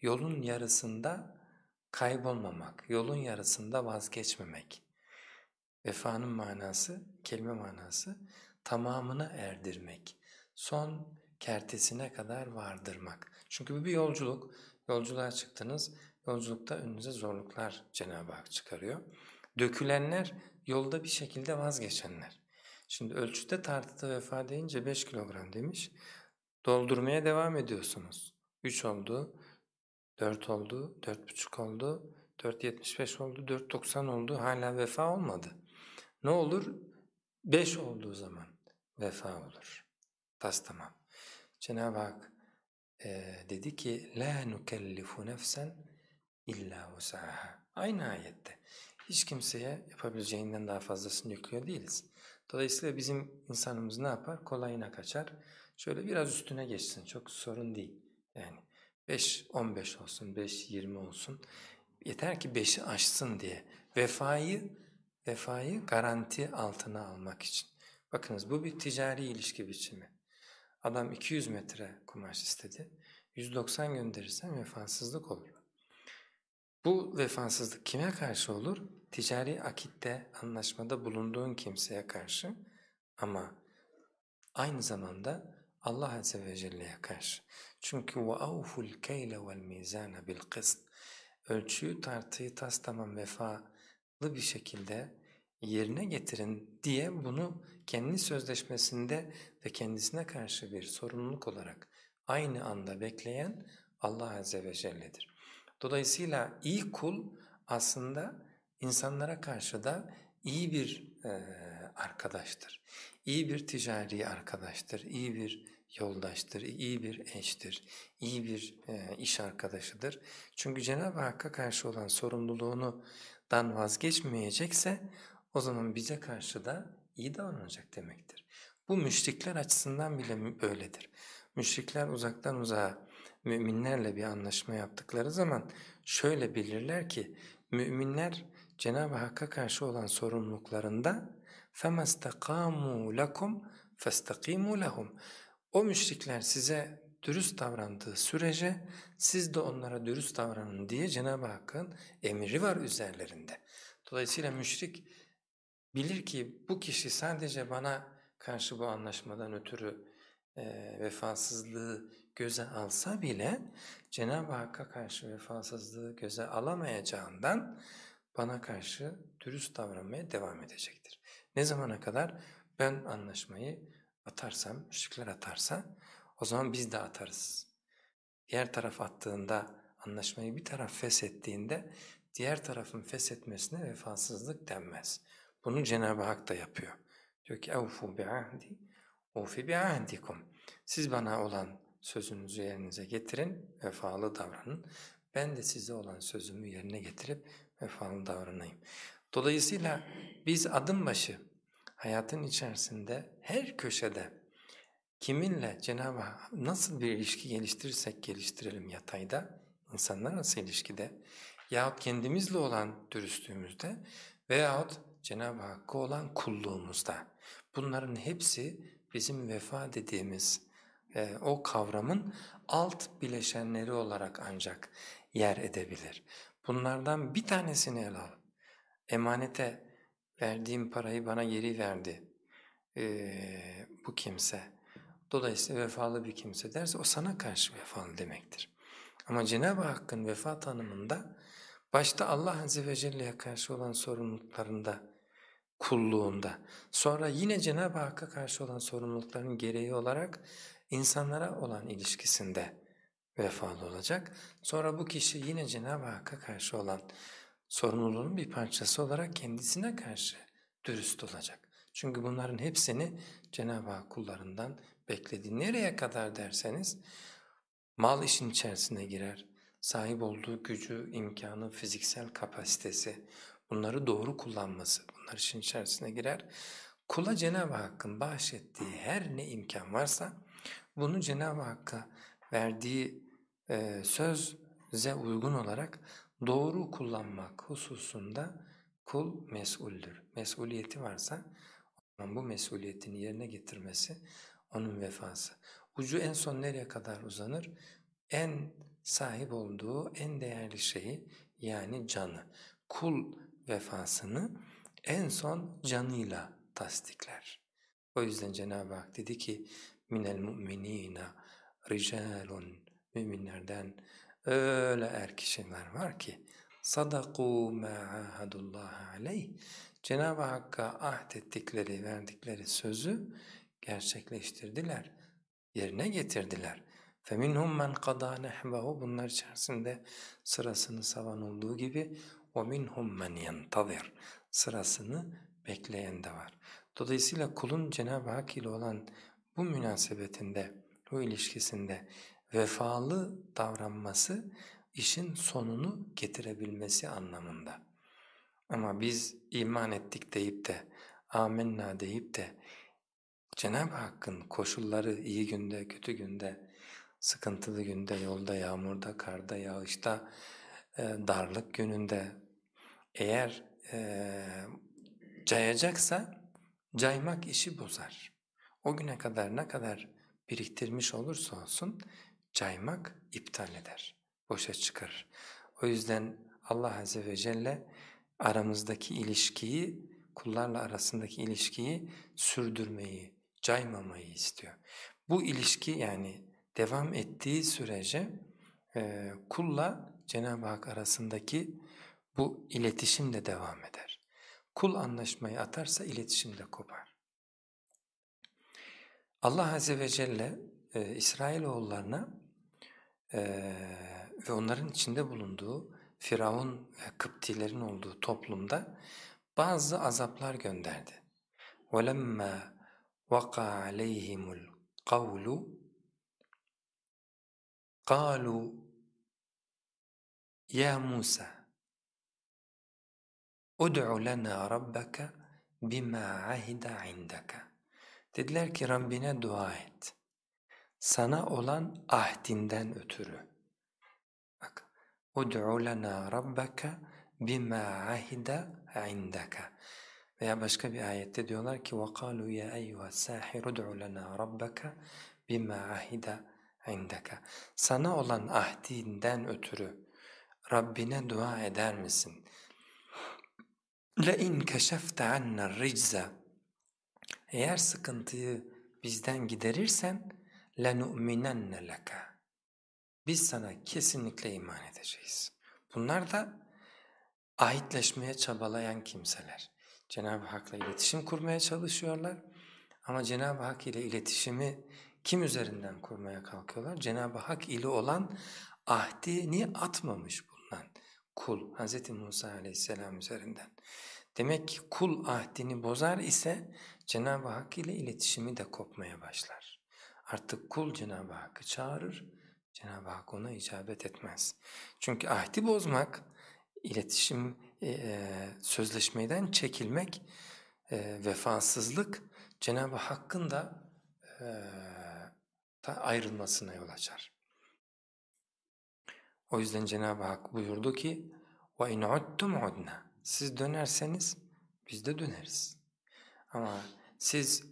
Yolun yarısında kaybolmamak, yolun yarısında vazgeçmemek. Vefanın manası, kelime manası tamamına erdirmek, son kertesine kadar vardırmak. Çünkü bu bir yolculuk. Yolculuğa çıktınız, yolculukta önünüze zorluklar Cenab-ı Hak çıkarıyor. Dökülenler yolda bir şekilde vazgeçenler. Şimdi ölçüde tartıda vefa deyince 5 kilogram demiş. Doldurmaya devam ediyorsunuz. 3 oldu, 4 oldu, 4,5 oldu, 4,75 oldu, 4,90 oldu. Hala vefa olmadı. Ne olur? 5 olduğu zaman vefa olur. Tas tamam. Cenab-ı Hak e, dedi ki la nukellifu nefsen illa vusaha. Aynı ayette. Hiç kimseye yapabileceğinden daha fazlasını yüklüyor değiliz. Dolayısıyla bizim insanımız ne yapar? Kolayına kaçar. Şöyle biraz üstüne geçsin. Çok sorun değil. Yani 5 15 olsun, 5 20 olsun. Yeter ki 5'i aşsın diye. Vefayı vefayı garanti altına almak için. Bakınız bu bir ticari ilişki biçimi. Adam 200 metre kumaş istedi. 190 gönderirsen vefasızlık olur. Bu vefasızlık kime karşı olur? Ticari akitte, anlaşmada bulunduğun kimseye karşı ama aynı zamanda Allah Azze ve Celle'ye karşı. Çünkü وَاَوْفُ الْكَيْلَ وَالْمِيزَانَ بِالْقِسْطِ Ölçüyü, tartıyı tas tamam vefalı bir şekilde yerine getirin diye bunu kendi sözleşmesinde ve kendisine karşı bir sorumluluk olarak aynı anda bekleyen Allah Azze ve Celle'dir. Dolayısıyla iyi kul aslında insanlara karşı da iyi bir e, arkadaştır. İyi bir ticari arkadaştır, iyi bir yoldaştır, iyi bir eştir, iyi bir e, iş arkadaşıdır. Çünkü Cenab-ı Hakk'a karşı olan sorumluluğunu dan vazgeçmeyecekse o zaman bize karşı da iyi davranacak demektir. Bu müşrikler açısından bile böyledir. Müşrikler uzaktan uzağa müminlerle bir anlaşma yaptıkları zaman şöyle bilirler ki müminler Cenab-ı Hakk'a karşı olan sorumluluklarında فَمَسْتَقَامُوا لَكُمْ فَاسْتَقِيمُوا لَهُمْ O müşrikler size dürüst davrandığı sürece siz de onlara dürüst davranın diye Cenab-ı Hakk'ın emri var üzerlerinde. Dolayısıyla müşrik bilir ki bu kişi sadece bana karşı bu anlaşmadan ötürü e, vefasızlığı göze alsa bile Cenab-ı Hakk'a karşı vefasızlığı göze alamayacağından bana karşı dürüst davranmaya devam edecektir. Ne zamana kadar? Ben anlaşmayı atarsam, müşrikler atarsa o zaman biz de atarız. Diğer taraf attığında, anlaşmayı bir taraf feshettiğinde diğer tarafın feshetmesine vefasızlık denmez. Bunu Cenab-ı Hak da yapıyor. Diyor ki اَوْفُوا بِعَهْدِ اُوْفِ بِعَهْدِكُمْ Siz bana olan sözünüzü yerinize getirin, vefalı davranın. Ben de size olan sözümü yerine getirip vefalı davranayım. Dolayısıyla biz adım başı hayatın içerisinde her köşede kiminle Cenab-ı Hak nasıl bir ilişki geliştirirsek geliştirelim yatayda, insanlar nasıl ilişkide yahut kendimizle olan dürüstlüğümüzde veyahut Cenab-ı Hakk'a olan kulluğumuzda. Bunların hepsi bizim vefa dediğimiz e, o kavramın alt bileşenleri olarak ancak yer edebilir. Bunlardan bir tanesini ele al. Emanete verdiğim parayı bana geri verdi ee, bu kimse. Dolayısıyla vefalı bir kimse derse o sana karşı vefalı demektir. Ama Cenab-ı Hakk'ın vefa tanımında başta Allah Azze ve Celle'ye karşı olan sorumluluklarında, kulluğunda, sonra yine Cenab-ı Hakk'a karşı olan sorumlulukların gereği olarak insanlara olan ilişkisinde vefalı olacak. Sonra bu kişi yine Cenab-ı Hakk'a karşı olan sorumluluğun bir parçası olarak kendisine karşı dürüst olacak. Çünkü bunların hepsini Cenab-ı Hak kullarından bekledi. Nereye kadar derseniz mal işin içerisine girer. Sahip olduğu gücü, imkanı, fiziksel kapasitesi, bunları doğru kullanması bunlar işin içerisine girer. Kula Cenab-ı Hakk'ın bahşettiği her ne imkan varsa bunu Cenab-ı Hakk'a verdiği e, söze uygun olarak doğru kullanmak hususunda kul mesuldür. Mesuliyeti varsa o zaman bu mesuliyetini yerine getirmesi onun vefası. Ucu en son nereye kadar uzanır? En sahip olduğu en değerli şeyi yani canı. Kul vefasını en son canıyla tasdikler. O yüzden Cenab-ı Hak dedi ki minel mu'minina ricalun müminlerden öyle er kişiler var ki sadaku ma ahadullah aleyh Cenab-ı Hakk'a ahdettikleri, verdikleri sözü gerçekleştirdiler, yerine getirdiler. فَمِنْهُمْ مَنْ قَضَى نَحْبَهُ Bunlar içerisinde sırasını savan olduğu gibi وَمِنْهُمْ مَنْ يَنْتَظِرُ Sırasını bekleyen de var. Dolayısıyla kulun Cenab-ı Hak ile olan bu münasebetinde, bu ilişkisinde vefalı davranması işin sonunu getirebilmesi anlamında. Ama biz iman ettik deyip de, amenna deyip de Cenab-ı Hakk'ın koşulları iyi günde, kötü günde, sıkıntılı günde, yolda, yağmurda, karda, yağışta, e, darlık gününde eğer e, cayacaksa caymak işi bozar. O güne kadar ne kadar biriktirmiş olursa olsun caymak iptal eder, boşa çıkarır. O yüzden Allah Azze ve Celle aramızdaki ilişkiyi, kullarla arasındaki ilişkiyi sürdürmeyi, caymamayı istiyor. Bu ilişki yani devam ettiği sürece e, kulla Cenab-ı Hak arasındaki bu iletişim de devam eder. Kul anlaşmayı atarsa iletişim de kopar. Allah Azze ve Celle e, İsrailoğullarına e, ve onların içinde bulunduğu Firavun ve Kıptilerin olduğu toplumda bazı azaplar gönderdi. وَلَمَّا وَقَعَ عَلَيْهِمُ الْقَوْلُ قَالُوا يَا مُوسَى اُدْعُ لَنَا رَبَّكَ بِمَا عَهِدَ عِنْدَكَ Dediler ki Rabbine dua et. Sana olan ahdinden ötürü. Bak. Ud'u lana rabbaka bima ahida indaka. Veya başka bir ayette diyorlar ki وَقَالُوا يَا اَيُّهَا السَّاحِرُ دُعُ لَنَا رَبَّكَ بِمَا عَهِدَ indaka. Sana olan ahdinden ötürü Rabbine dua eder misin? لَاِنْ كَشَفْتَ عَنَّا الرِّجْزَ Eğer sıkıntıyı bizden giderirsen لَنُؤْمِنَنَّ لَكَ Biz sana kesinlikle iman edeceğiz. Bunlar da ahitleşmeye çabalayan kimseler. Cenab-ı Hak'la iletişim kurmaya çalışıyorlar ama Cenab-ı Hak ile iletişimi kim üzerinden kurmaya kalkıyorlar? Cenab-ı Hak ile olan ahdini atmamış bulunan kul Hz. Musa aleyhisselam üzerinden. Demek ki kul ahdini bozar ise Cenab-ı Hak ile iletişimi de kopmaya başlar. Artık kul Cenab-ı Hakk'ı çağırır, Cenab-ı Hak ona icabet etmez. Çünkü ahdi bozmak, iletişim, e, e sözleşmeden çekilmek, e, vefasızlık Cenab-ı Hakk'ın da, e, da ayrılmasına yol açar. O yüzden Cenab-ı Hak buyurdu ki وَاِنْ عُدْتُمْ عُدْنَا Siz dönerseniz biz de döneriz. Ama siz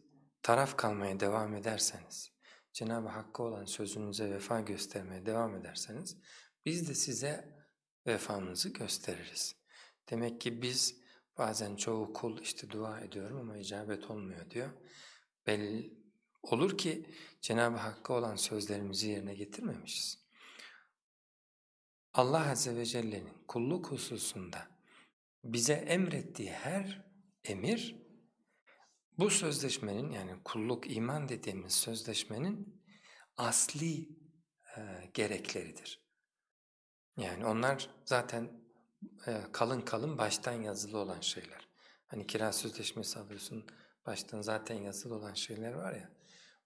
taraf kalmaya devam ederseniz, Cenab-ı Hakk'a olan sözünüze vefa göstermeye devam ederseniz biz de size vefamızı gösteririz. Demek ki biz bazen çoğu kul işte dua ediyorum ama icabet olmuyor diyor. Belli olur ki Cenab-ı Hakk'a olan sözlerimizi yerine getirmemişiz. Allah Azze ve Celle'nin kulluk hususunda bize emrettiği her emir bu sözleşmenin yani kulluk iman dediğimiz sözleşmenin asli e, gerekleridir. Yani onlar zaten e, kalın kalın baştan yazılı olan şeyler. Hani kira sözleşmesi alıyorsun baştan zaten yazılı olan şeyler var ya.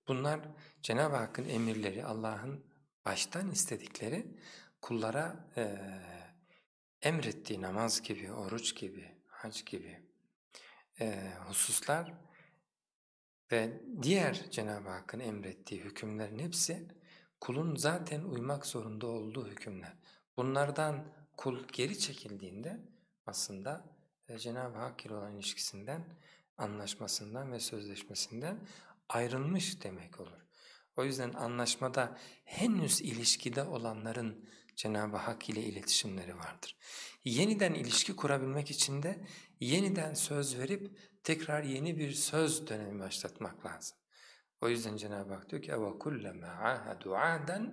Bunlar Cenab-ı Hakk'ın emirleri, Allah'ın baştan istedikleri kullara e, emrettiği namaz gibi, oruç gibi, hac gibi e, hususlar ve diğer Cenab-ı Hakk'ın emrettiği hükümlerin hepsi kulun zaten uymak zorunda olduğu hükümler. Bunlardan kul geri çekildiğinde aslında e, Cenab-ı Hak ile olan ilişkisinden, anlaşmasından ve sözleşmesinden ayrılmış demek olur. O yüzden anlaşmada henüz ilişkide olanların Cenab-ı Hak ile iletişimleri vardır. Yeniden ilişki kurabilmek için de yeniden söz verip tekrar yeni bir söz dönemi başlatmak lazım. O yüzden Cenab-ı Hak diyor ki وَكُلَّمَا عَاهَدُوا عَهْدًا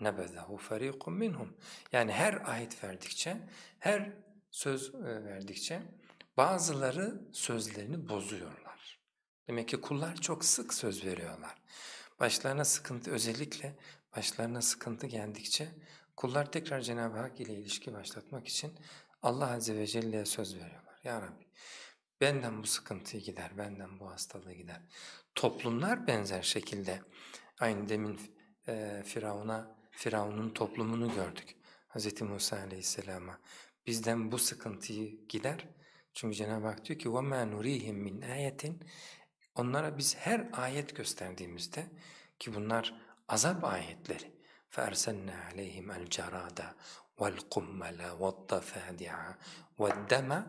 نَبَذَهُ فَر۪يقٌ مِنْهُمْ Yani her ayet verdikçe, her söz e, verdikçe bazıları sözlerini bozuyorlar. Demek ki kullar çok sık söz veriyorlar. Başlarına sıkıntı özellikle başlarına sıkıntı geldikçe kullar tekrar Cenab-ı Hak ile ilişki başlatmak için Allah Azze ve Celle'ye söz veriyorlar. Ya Rabbi benden bu sıkıntıyı gider, benden bu hastalığı gider. Toplumlar benzer şekilde aynı demin e, Firavun'a Firavun'un toplumunu gördük. Hz. Musa Aleyhisselam'a bizden bu sıkıntıyı gider. Çünkü Cenab-ı Hak diyor ki وَمَا نُرِيهِمْ مِنْ آيَةٍ Onlara biz her ayet gösterdiğimizde ki bunlar azap ayetleri فَاَرْسَلْنَا عَلَيْهِمْ الْجَرَادَ وَالْقُمَّلَ وَالضَّفَادِعَ وَالدَّمَ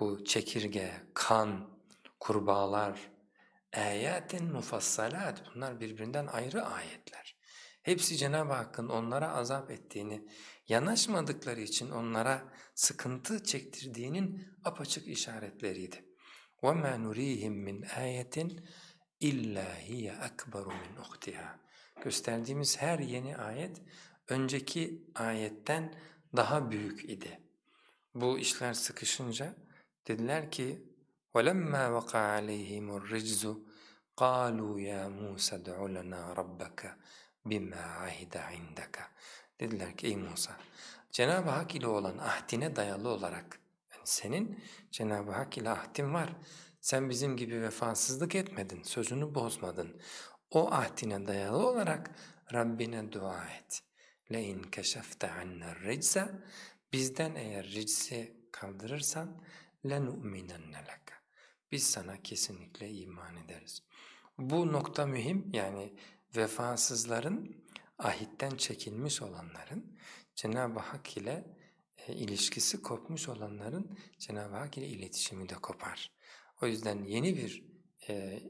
Bu çekirge, kan, kurbağalar, ayatin mufassalat bunlar birbirinden ayrı ayetler. Hepsi Cenab-ı Hakk'ın onlara azap ettiğini, yanaşmadıkları için onlara sıkıntı çektirdiğinin apaçık işaretleriydi. وَمَا نُرِيهِمْ مِنْ آيَةٍ اِلَّا هِيَ أَكْبَرُ مِنْ اُخْتِهَا Gösterdiğimiz her yeni ayet önceki ayetten daha büyük idi. Bu işler sıkışınca dediler ki وَلَمَّا وَقَعَ عَلَيْهِمُ الرِّجْزُ قَالُوا يَا مُوسَ دُعُ لَنَا رَبَّكَ بِمَا عَهِدَ عِنْدَكَ Dediler ki ey Musa Cenab-ı Hak ile olan ahdine dayalı olarak yani senin Cenab-ı Hak ile ahdin var. Sen bizim gibi vefasızlık etmedin, sözünü bozmadın. O ahdine dayalı olarak Rabbine dua et. لَاِنْ كَشَفْتَ عَنَّ الرِّجْزَ Bizden eğer ricsi kaldırırsan لَنُؤْمِنَنَّ لَكَ Biz sana kesinlikle iman ederiz. Bu nokta mühim yani vefasızların, ahitten çekilmiş olanların, Cenab-ı Hak ile e, ilişkisi kopmuş olanların Cenab-ı Hak ile iletişimi de kopar. O yüzden yeni bir e,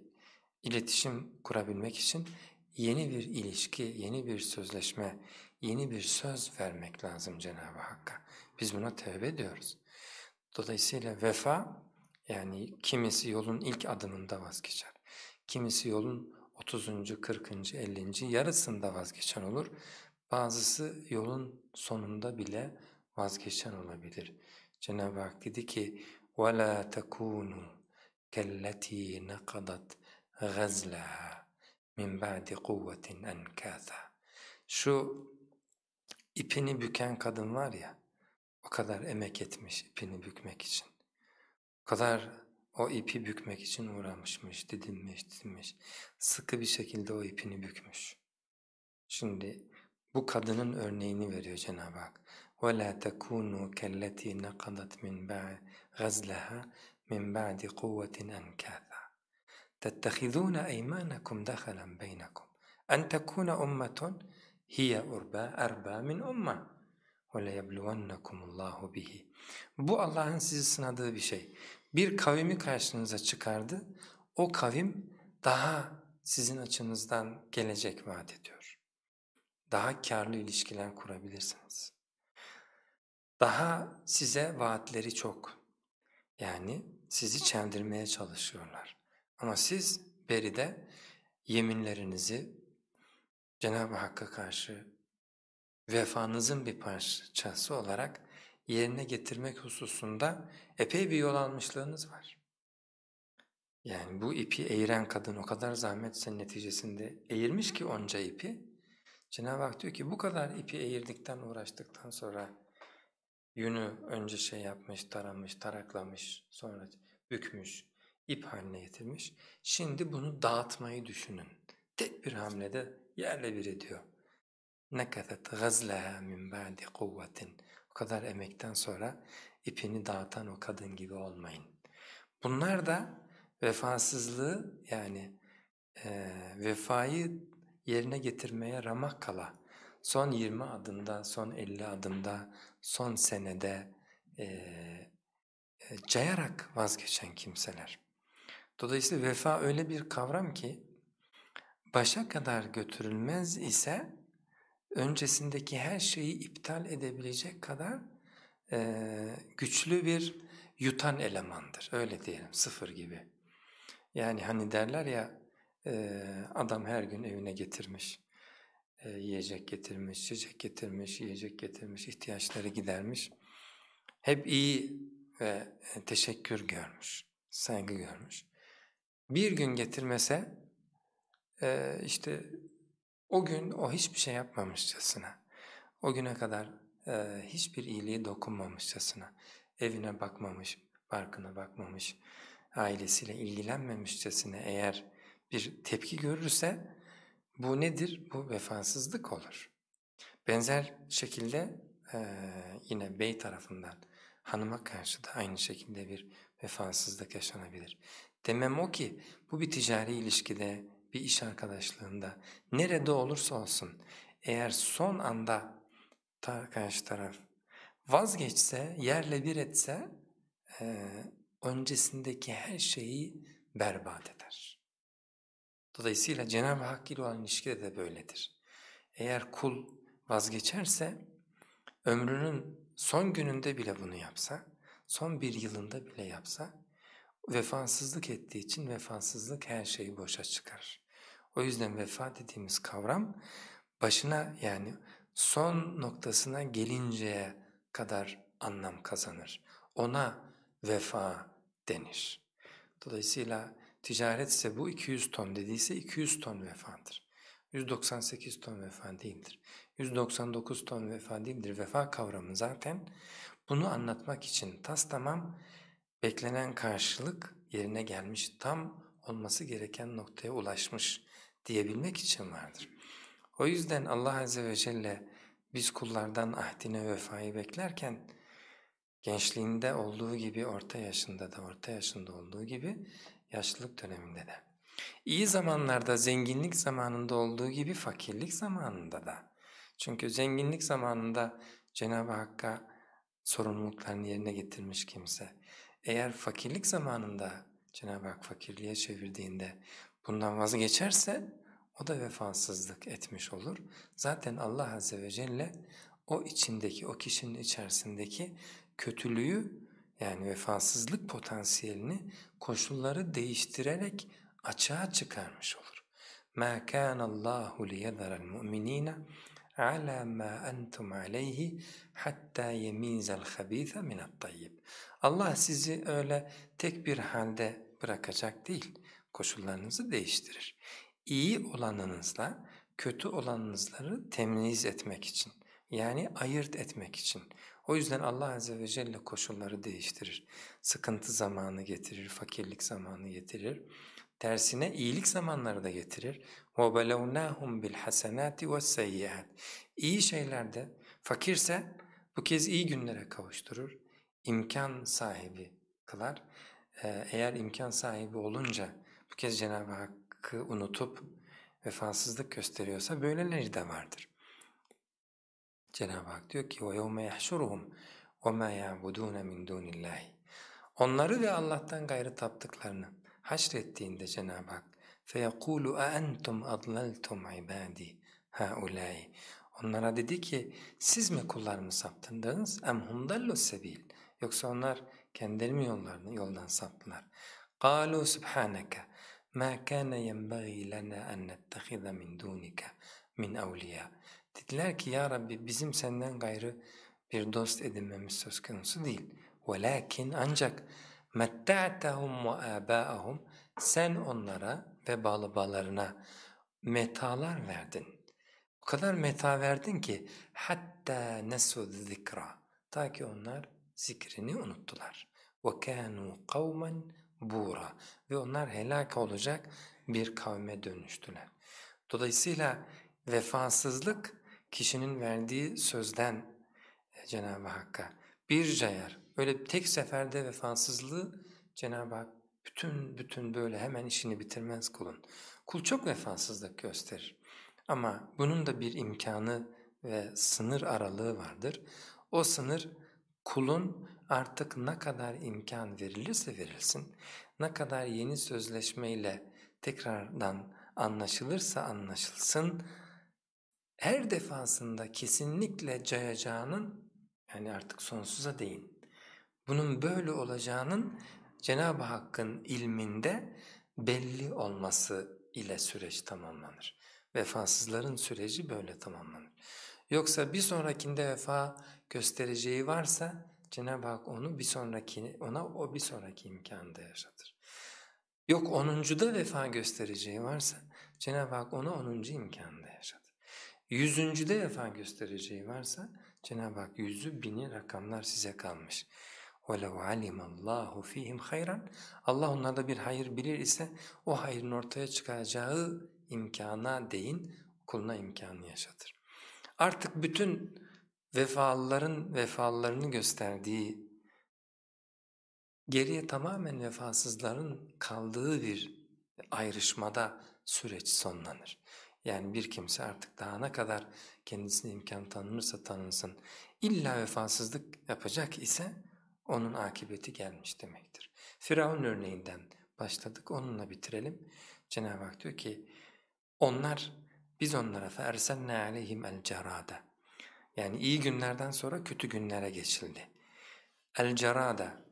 iletişim kurabilmek için yeni bir ilişki, yeni bir sözleşme, yeni bir söz vermek lazım Cenab-ı Hakk'a. Biz buna tövbe ediyoruz. Dolayısıyla vefa yani kimisi yolun ilk adımında vazgeçer. Kimisi yolun 30. 40. 50. yarısında vazgeçen olur. Bazısı yolun sonunda bile vazgeçen olabilir. Cenab-ı Hak dedi ki وَلَا تَكُونُوا كَالَّتِي نَقَضَتْ غَزْلَهَا مِنْ بَعْدِ قُوَّةٍ اَنْكَاثًا Şu ipini büken kadın var ya, o kadar emek etmiş ipini bükmek için. O kadar o ipi bükmek için uğramışmış, didinmiş, didinmiş. Sıkı bir şekilde o ipini bükmüş. Şimdi bu kadının örneğini veriyor Cenab-ı Hak. وَلَا تَكُونُوا كَالَّتِي نَقَضَتْ مِنْ بَعْدِ غَزْلَهَا مِنْ بَعْدِ قُوَّةٍ أَنْكَاثًا تَتَّخِذُونَ أَيْمَانَكُمْ دَخَلًا بَيْنَكُمْ أَنْ تَكُونَ أُمَّةٌ هِيَ أَرْبَى مِنْ أُمَّةٍ وَلَيَبْلُوَنَّكُمُ اللّٰهُ بِهِ Bu Allah'ın sizi sınadığı bir şey. Bir kavimi karşınıza çıkardı, o kavim daha sizin açınızdan gelecek vaat ediyor. Daha karlı ilişkiler kurabilirsiniz. Daha size vaatleri çok. Yani sizi çeldirmeye çalışıyorlar. Ama siz beride yeminlerinizi Cenab-ı Hakk'a karşı vefanızın bir parçası olarak yerine getirmek hususunda epey bir yol almışlığınız var. Yani bu ipi eğiren kadın o kadar zahmetse neticesinde eğirmiş ki onca ipi. Cenab-ı Hak diyor ki bu kadar ipi eğirdikten uğraştıktan sonra yünü önce şey yapmış, taramış, taraklamış, sonra bükmüş, ip haline getirmiş. Şimdi bunu dağıtmayı düşünün. Tek bir hamlede yerle bir ediyor. نَكَثَتْ غَزْلَهَا مِنْ بَعْدِ قُوَّةٍ O kadar emekten sonra ipini dağıtan o kadın gibi olmayın. Bunlar da vefasızlığı yani e, vefayı yerine getirmeye ramak kala son 20 adımda, son 50 adımda, son senede e, e, cayarak vazgeçen kimseler. Dolayısıyla vefa öyle bir kavram ki başa kadar götürülmez ise öncesindeki her şeyi iptal edebilecek kadar e, güçlü bir yutan elemandır. Öyle diyelim sıfır gibi. Yani hani derler ya e, adam her gün evine getirmiş, e, yiyecek getirmiş, içecek getirmiş, yiyecek getirmiş, ihtiyaçları gidermiş. Hep iyi ve e, teşekkür görmüş, saygı görmüş. Bir gün getirmese e, işte o gün o hiçbir şey yapmamışçasına, o güne kadar e, hiçbir iyiliği dokunmamışçasına, evine bakmamış, barkına bakmamış, ailesiyle ilgilenmemişçesine eğer bir tepki görürse bu nedir? Bu vefasızlık olur. Benzer şekilde e, yine bey tarafından hanıma karşı da aynı şekilde bir vefasızlık yaşanabilir. Demem o ki bu bir ticari ilişkide, bir iş arkadaşlığında nerede olursa olsun eğer son anda ta karşı taraf vazgeçse, yerle bir etse e, öncesindeki her şeyi berbat eder. Dolayısıyla Cenab-ı Hak ile olan ilişkide de böyledir. Eğer kul vazgeçerse ömrünün son gününde bile bunu yapsa, son bir yılında bile yapsa vefasızlık ettiği için vefasızlık her şeyi boşa çıkarır. O yüzden vefa dediğimiz kavram başına yani son noktasına gelinceye kadar anlam kazanır. Ona vefa denir. Dolayısıyla ticaret ise bu 200 ton dediyse 200 ton vefadır. 198 ton vefa değildir. 199 ton vefa değildir. Vefa kavramı zaten bunu anlatmak için tas tamam beklenen karşılık yerine gelmiş, tam olması gereken noktaya ulaşmış diyebilmek için vardır. O yüzden Allah Azze ve Celle biz kullardan ahdine vefayı beklerken gençliğinde olduğu gibi orta yaşında da orta yaşında olduğu gibi yaşlılık döneminde de. İyi zamanlarda zenginlik zamanında olduğu gibi fakirlik zamanında da. Çünkü zenginlik zamanında Cenab-ı Hakk'a sorumluluklarını yerine getirmiş kimse. Eğer fakirlik zamanında Cenab-ı Hak fakirliğe çevirdiğinde bundan vazgeçerse o da vefasızlık etmiş olur. Zaten Allah Azze ve Celle o içindeki, o kişinin içerisindeki kötülüğü yani vefasızlık potansiyelini koşulları değiştirerek açığa çıkarmış olur. مَا كَانَ اللّٰهُ لِيَذَرَ الْمُؤْمِنِينَ عَلَى مَا أَنْتُمْ عَلَيْهِ حَتَّى يَمِيزَ الْخَب۪يثَ مِنَ الطَّيِّبِ Allah sizi öyle tek bir halde bırakacak değil, koşullarınızı değiştirir. İyi olanınızla kötü olanınızları temyiz etmek için, yani ayırt etmek için. O yüzden Allah Azze ve Celle koşulları değiştirir. Sıkıntı zamanı getirir, fakirlik zamanı getirir. Tersine iyilik zamanları da getirir. وَبَلَوْنَاهُمْ بِالْحَسَنَاتِ وَالسَّيِّئَاتِ İyi şeylerde, fakirse bu kez iyi günlere kavuşturur, imkan sahibi kılar. Ee, eğer imkan sahibi olunca bu kez Cenab-ı Hakk'ı unutup vefasızlık gösteriyorsa böyleleri de vardır. Cenab-ı Hak diyor ki وَيَوْمَ يَحْشُرُهُمْ وَمَا يَعْبُدُونَ مِنْ دُونِ اللّٰهِ Onları ve Allah'tan gayrı taptıklarını haşrettiğinde Cenab-ı Hak فَيَقُولُ أَأَنْتُمْ أَضْلَلْتُمْ عِبَادِي هَؤُلَاءِ Onlara dedi ki siz mi kullarımı saptırdınız em hum dallu sebil yoksa onlar kendileri mi yollarını yoldan saptılar. قالوا سبحانك ما كان ينبغي لنا أن نتخذ من دونك min أولياء Dediler ki ya Rabbi bizim senden gayrı bir dost edinmemiz söz konusu değil. وَلَكِنْ ancak مَتَّعْتَهُمْ وَآبَاءَهُمْ sen onlara ve bağlıbalarına metalar verdin. O kadar meta verdin ki hatta nesud zikra ta ki onlar zikrini unuttular. وَكَانُوا قَوْمًا bura ve onlar helak olacak bir kavme dönüştüler. Dolayısıyla vefasızlık kişinin verdiği sözden e, Cenab-ı Hakk'a bir cayar. Öyle tek seferde vefasızlığı Cenab-ı Hak bütün bütün böyle hemen işini bitirmez kulun. Kul çok vefasızlık gösterir. Ama bunun da bir imkanı ve sınır aralığı vardır. O sınır kulun artık ne kadar imkan verilirse verilsin, ne kadar yeni sözleşmeyle tekrardan anlaşılırsa anlaşılsın, her defasında kesinlikle cayacağının, yani artık sonsuza değin, bunun böyle olacağının Cenab-ı Hakk'ın ilminde belli olması ile süreç tamamlanır. Vefasızların süreci böyle tamamlanır. Yoksa bir sonrakinde vefa göstereceği varsa Cenab-ı Hak onu bir sonraki ona o bir sonraki imkanda yaşatır. Yok onuncuda vefa göstereceği varsa Cenab-ı Hak onu onuncu imkanda yaşatır. Yüzüncüde vefa göstereceği varsa Cenab-ı Hak yüzü bini rakamlar size kalmış. وَلَوْ عَلِمَ اللّٰهُ ف۪يهِمْ خَيْرًا Allah onlarda bir hayır bilir ise o hayrın ortaya çıkacağı imkana değin kuluna imkanı yaşatır. Artık bütün vefalıların vefalarını gösterdiği, geriye tamamen vefasızların kaldığı bir ayrışmada süreç sonlanır. Yani bir kimse artık daha ne kadar kendisine imkan tanınırsa tanınsın, illa vefasızlık yapacak ise onun akıbeti gelmiş demektir. Firavun örneğinden başladık, onunla bitirelim. Cenab-ı Hak diyor ki, onlar, biz onlara فَاَرْسَلْنَا عَلَيْهِمْ الْجَرَادَ yani iyi günlerden sonra kötü günlere geçildi. El cerada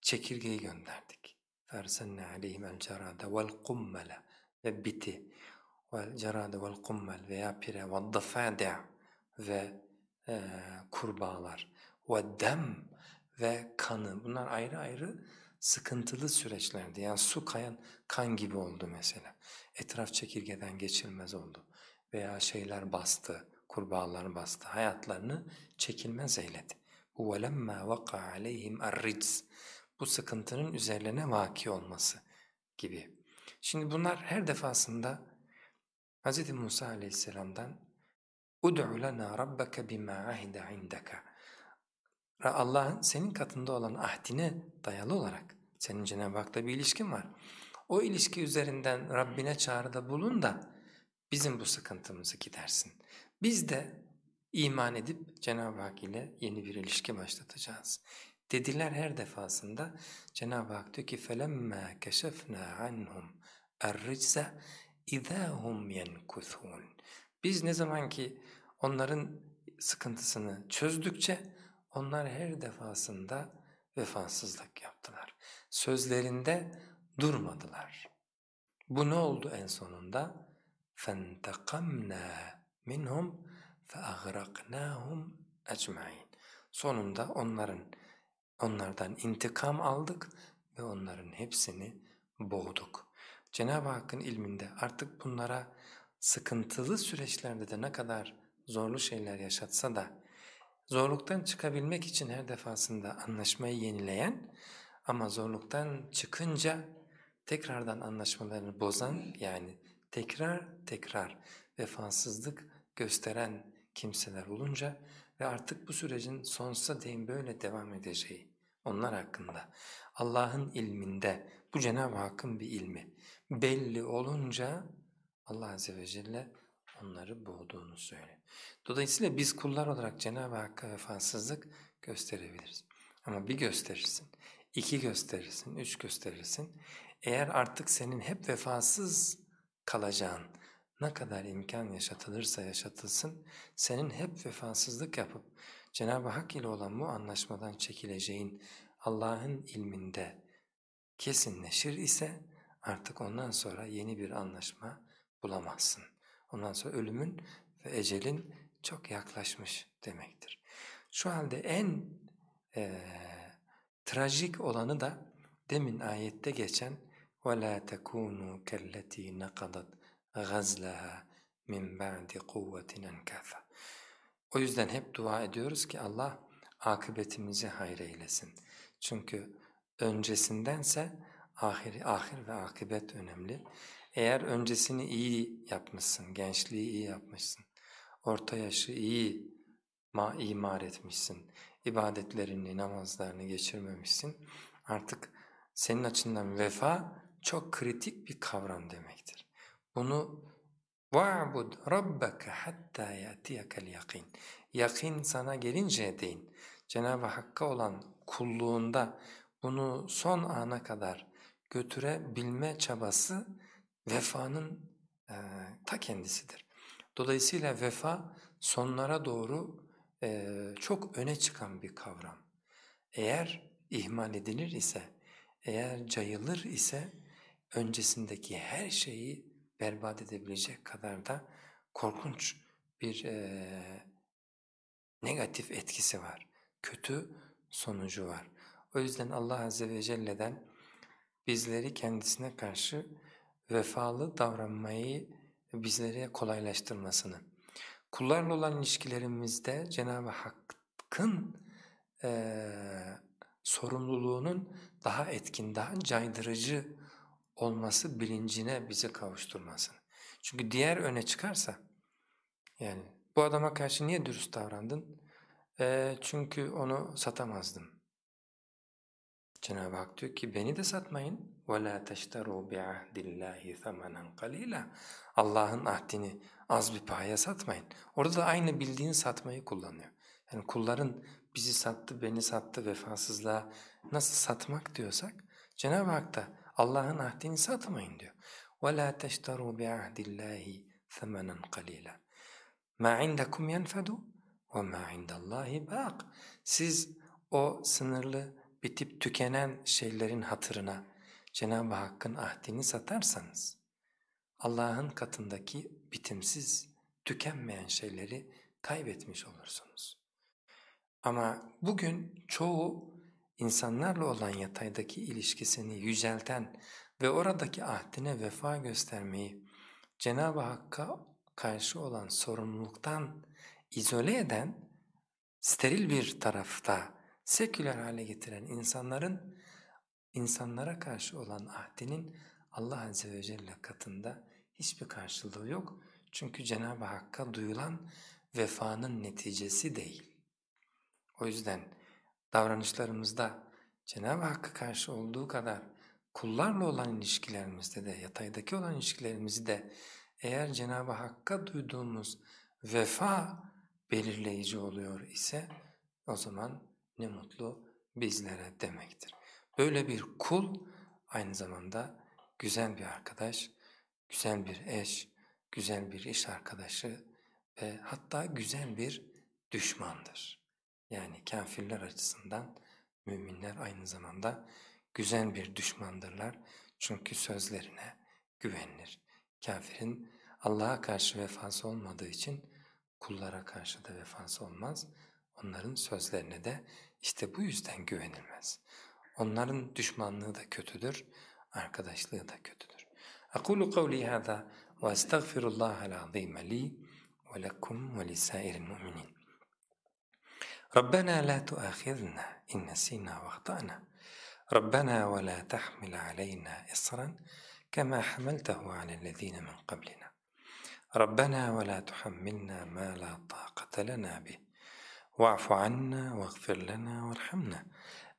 çekirgeyi gönderdik. Fersenne aleyhim el cerada vel kummele ve biti vel cerada vel kummel veya pire ve dafade ve e, kurbağalar ve dem ve kanı bunlar ayrı ayrı sıkıntılı süreçlerdi. Yani su kayan kan gibi oldu mesela. Etraf çekirgeden geçilmez oldu veya şeyler bastı kurbağalar bastı. Hayatlarını çekilmez eyledi. Bu وَلَمَّا وَقَعَ عَلَيْهِمْ الرِّجْزِ Bu sıkıntının üzerlerine vaki olması gibi. Şimdi bunlar her defasında Hz. Musa aleyhisselamdan اُدْعُ لَنَا رَبَّكَ بِمَا عَهِدَ عِنْدَكَ Allah'ın senin katında olan ahdine dayalı olarak senin Cenab-ı Hak'la bir ilişkin var. O ilişki üzerinden Rabbine çağrıda bulun da bizim bu sıkıntımızı gidersin. Biz de iman edip Cenab-ı Hak ile yeni bir ilişki başlatacağız. Dediler her defasında Cenab-ı Hak diyor ki فَلَمَّا كَشَفْنَا عَنْهُمْ الرِّجْزَ اِذَا هُمْ يَنْكُثُونَ Biz ne zaman ki onların sıkıntısını çözdükçe onlar her defasında vefasızlık yaptılar. Sözlerinde durmadılar. Bu ne oldu en sonunda? فَانْتَقَمْنَا minhum feagraknahum ecmain. Sonunda onların onlardan intikam aldık ve onların hepsini boğduk. Cenab-ı Hakk'ın ilminde artık bunlara sıkıntılı süreçlerde de ne kadar zorlu şeyler yaşatsa da zorluktan çıkabilmek için her defasında anlaşmayı yenileyen ama zorluktan çıkınca tekrardan anlaşmalarını bozan yani tekrar tekrar vefasızlık gösteren kimseler olunca ve artık bu sürecin sonsuza değin böyle devam edeceği onlar hakkında Allah'ın ilminde bu Cenab-ı Hakk'ın bir ilmi belli olunca Allah Azze ve Celle onları boğduğunu söyle. Dolayısıyla biz kullar olarak Cenab-ı Hakk'a vefasızlık gösterebiliriz. Ama bir gösterirsin, iki gösterirsin, üç gösterirsin. Eğer artık senin hep vefasız kalacağın ne kadar imkan yaşatılırsa yaşatılsın, senin hep vefasızlık yapıp Cenab-ı Hak ile olan bu anlaşmadan çekileceğin Allah'ın ilminde kesinleşir ise artık ondan sonra yeni bir anlaşma bulamazsın. Ondan sonra ölümün ve ecelin çok yaklaşmış demektir. Şu halde en e, trajik olanı da demin ayette geçen وَلَا تَكُونُوا كَالَّتِي نَقَضَتْ غَزْلَهَا مِنْ بَعْدِ قُوَّةٍ اَنْكَافًا O yüzden hep dua ediyoruz ki Allah akıbetimizi hayreylesin. Çünkü öncesindense ahir, ahir ve akıbet önemli. Eğer öncesini iyi yapmışsın, gençliği iyi yapmışsın, orta yaşı iyi ma imar etmişsin, ibadetlerini, namazlarını geçirmemişsin, artık senin açından vefa çok kritik bir kavram demektir. Bunu وَاعْبُدْ رَبَّكَ حَتَّى يَأْتِيَكَ الْيَقِينَ Yakin sana gelinceye değin. Cenab-ı Hakk'a olan kulluğunda bunu son ana kadar götürebilme çabası vefanın e, ta kendisidir. Dolayısıyla vefa sonlara doğru e, çok öne çıkan bir kavram. Eğer ihmal edilir ise, eğer cayılır ise öncesindeki her şeyi berbat edebilecek kadar da korkunç bir e, negatif etkisi var. Kötü sonucu var. O yüzden Allah Azze ve Celle'den bizleri kendisine karşı vefalı davranmayı bizlere kolaylaştırmasını, kullarla olan ilişkilerimizde Cenab-ı Hakk'ın e, sorumluluğunun daha etkin, daha caydırıcı olması bilincine bizi kavuşturmasını. Çünkü diğer öne çıkarsa, yani bu adama karşı niye dürüst davrandın? E, çünkü onu satamazdım. Cenab-ı Hak diyor ki beni de satmayın. وَلَا تَشْتَرُوا بِعَهْدِ اللّٰهِ ثَمَنًا قَلِيلًا Allah'ın ahdini az bir pahaya satmayın. Orada da aynı bildiğin satmayı kullanıyor. Yani kulların bizi sattı, beni sattı, vefasızlığa nasıl satmak diyorsak Cenab-ı Hak da Allah'ın ahdini satmayın diyor. وَلَا تَشْتَرُوا بِعَهْدِ اللّٰهِ ثَمَنًا قَلِيلًا مَا عِنْدَكُمْ يَنْفَدُ وَمَا عِنْدَ اللّٰهِ بَاقٍ Siz o sınırlı, bitip tükenen şeylerin hatırına Cenab-ı Hakk'ın ahdini satarsanız, Allah'ın katındaki bitimsiz, tükenmeyen şeyleri kaybetmiş olursunuz. Ama bugün çoğu insanlarla olan yataydaki ilişkisini yücelten ve oradaki ahdine vefa göstermeyi Cenab-ı Hakk'a karşı olan sorumluluktan izole eden, steril bir tarafta seküler hale getiren insanların insanlara karşı olan ahdinin Allah Azze ve Celle katında hiçbir karşılığı yok. Çünkü Cenab-ı Hakk'a duyulan vefanın neticesi değil. O yüzden davranışlarımızda Cenab-ı Hakk'a karşı olduğu kadar kullarla olan ilişkilerimizde de, yataydaki olan ilişkilerimizi de eğer Cenab-ı Hakk'a duyduğumuz vefa belirleyici oluyor ise o zaman ne mutlu bizlere demektir. Böyle bir kul aynı zamanda güzel bir arkadaş, güzel bir eş, güzel bir iş arkadaşı ve hatta güzel bir düşmandır Yani kafirler açısından müminler aynı zamanda güzel bir düşmandırlar çünkü sözlerine güvenilir. Kafirin Allah'a karşı vefası olmadığı için kullara karşı da vefası olmaz. Onların sözlerine de işte bu yüzden güvenilmez. Onların düşmanlığı da kötüdür, arkadaşlığı da kötüdür. أقول قولي هذا وأستغفر الله العظيم لي ولكم ولسائر المؤمنين ربنا لا تؤاخذنا إن نسينا وأخطأنا. ربنا ولا تحمل علينا إصرا كما حملته على الذين من قبلنا. ربنا ولا تحملنا ما لا طاقة لنا به. واعف عنا واغفر لنا وارحمنا.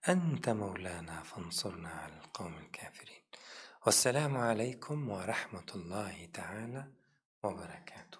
أنت مولانا فانصرنا على القوم الكافرين. والسلام عليكم ورحمة الله تعالى وبركاته.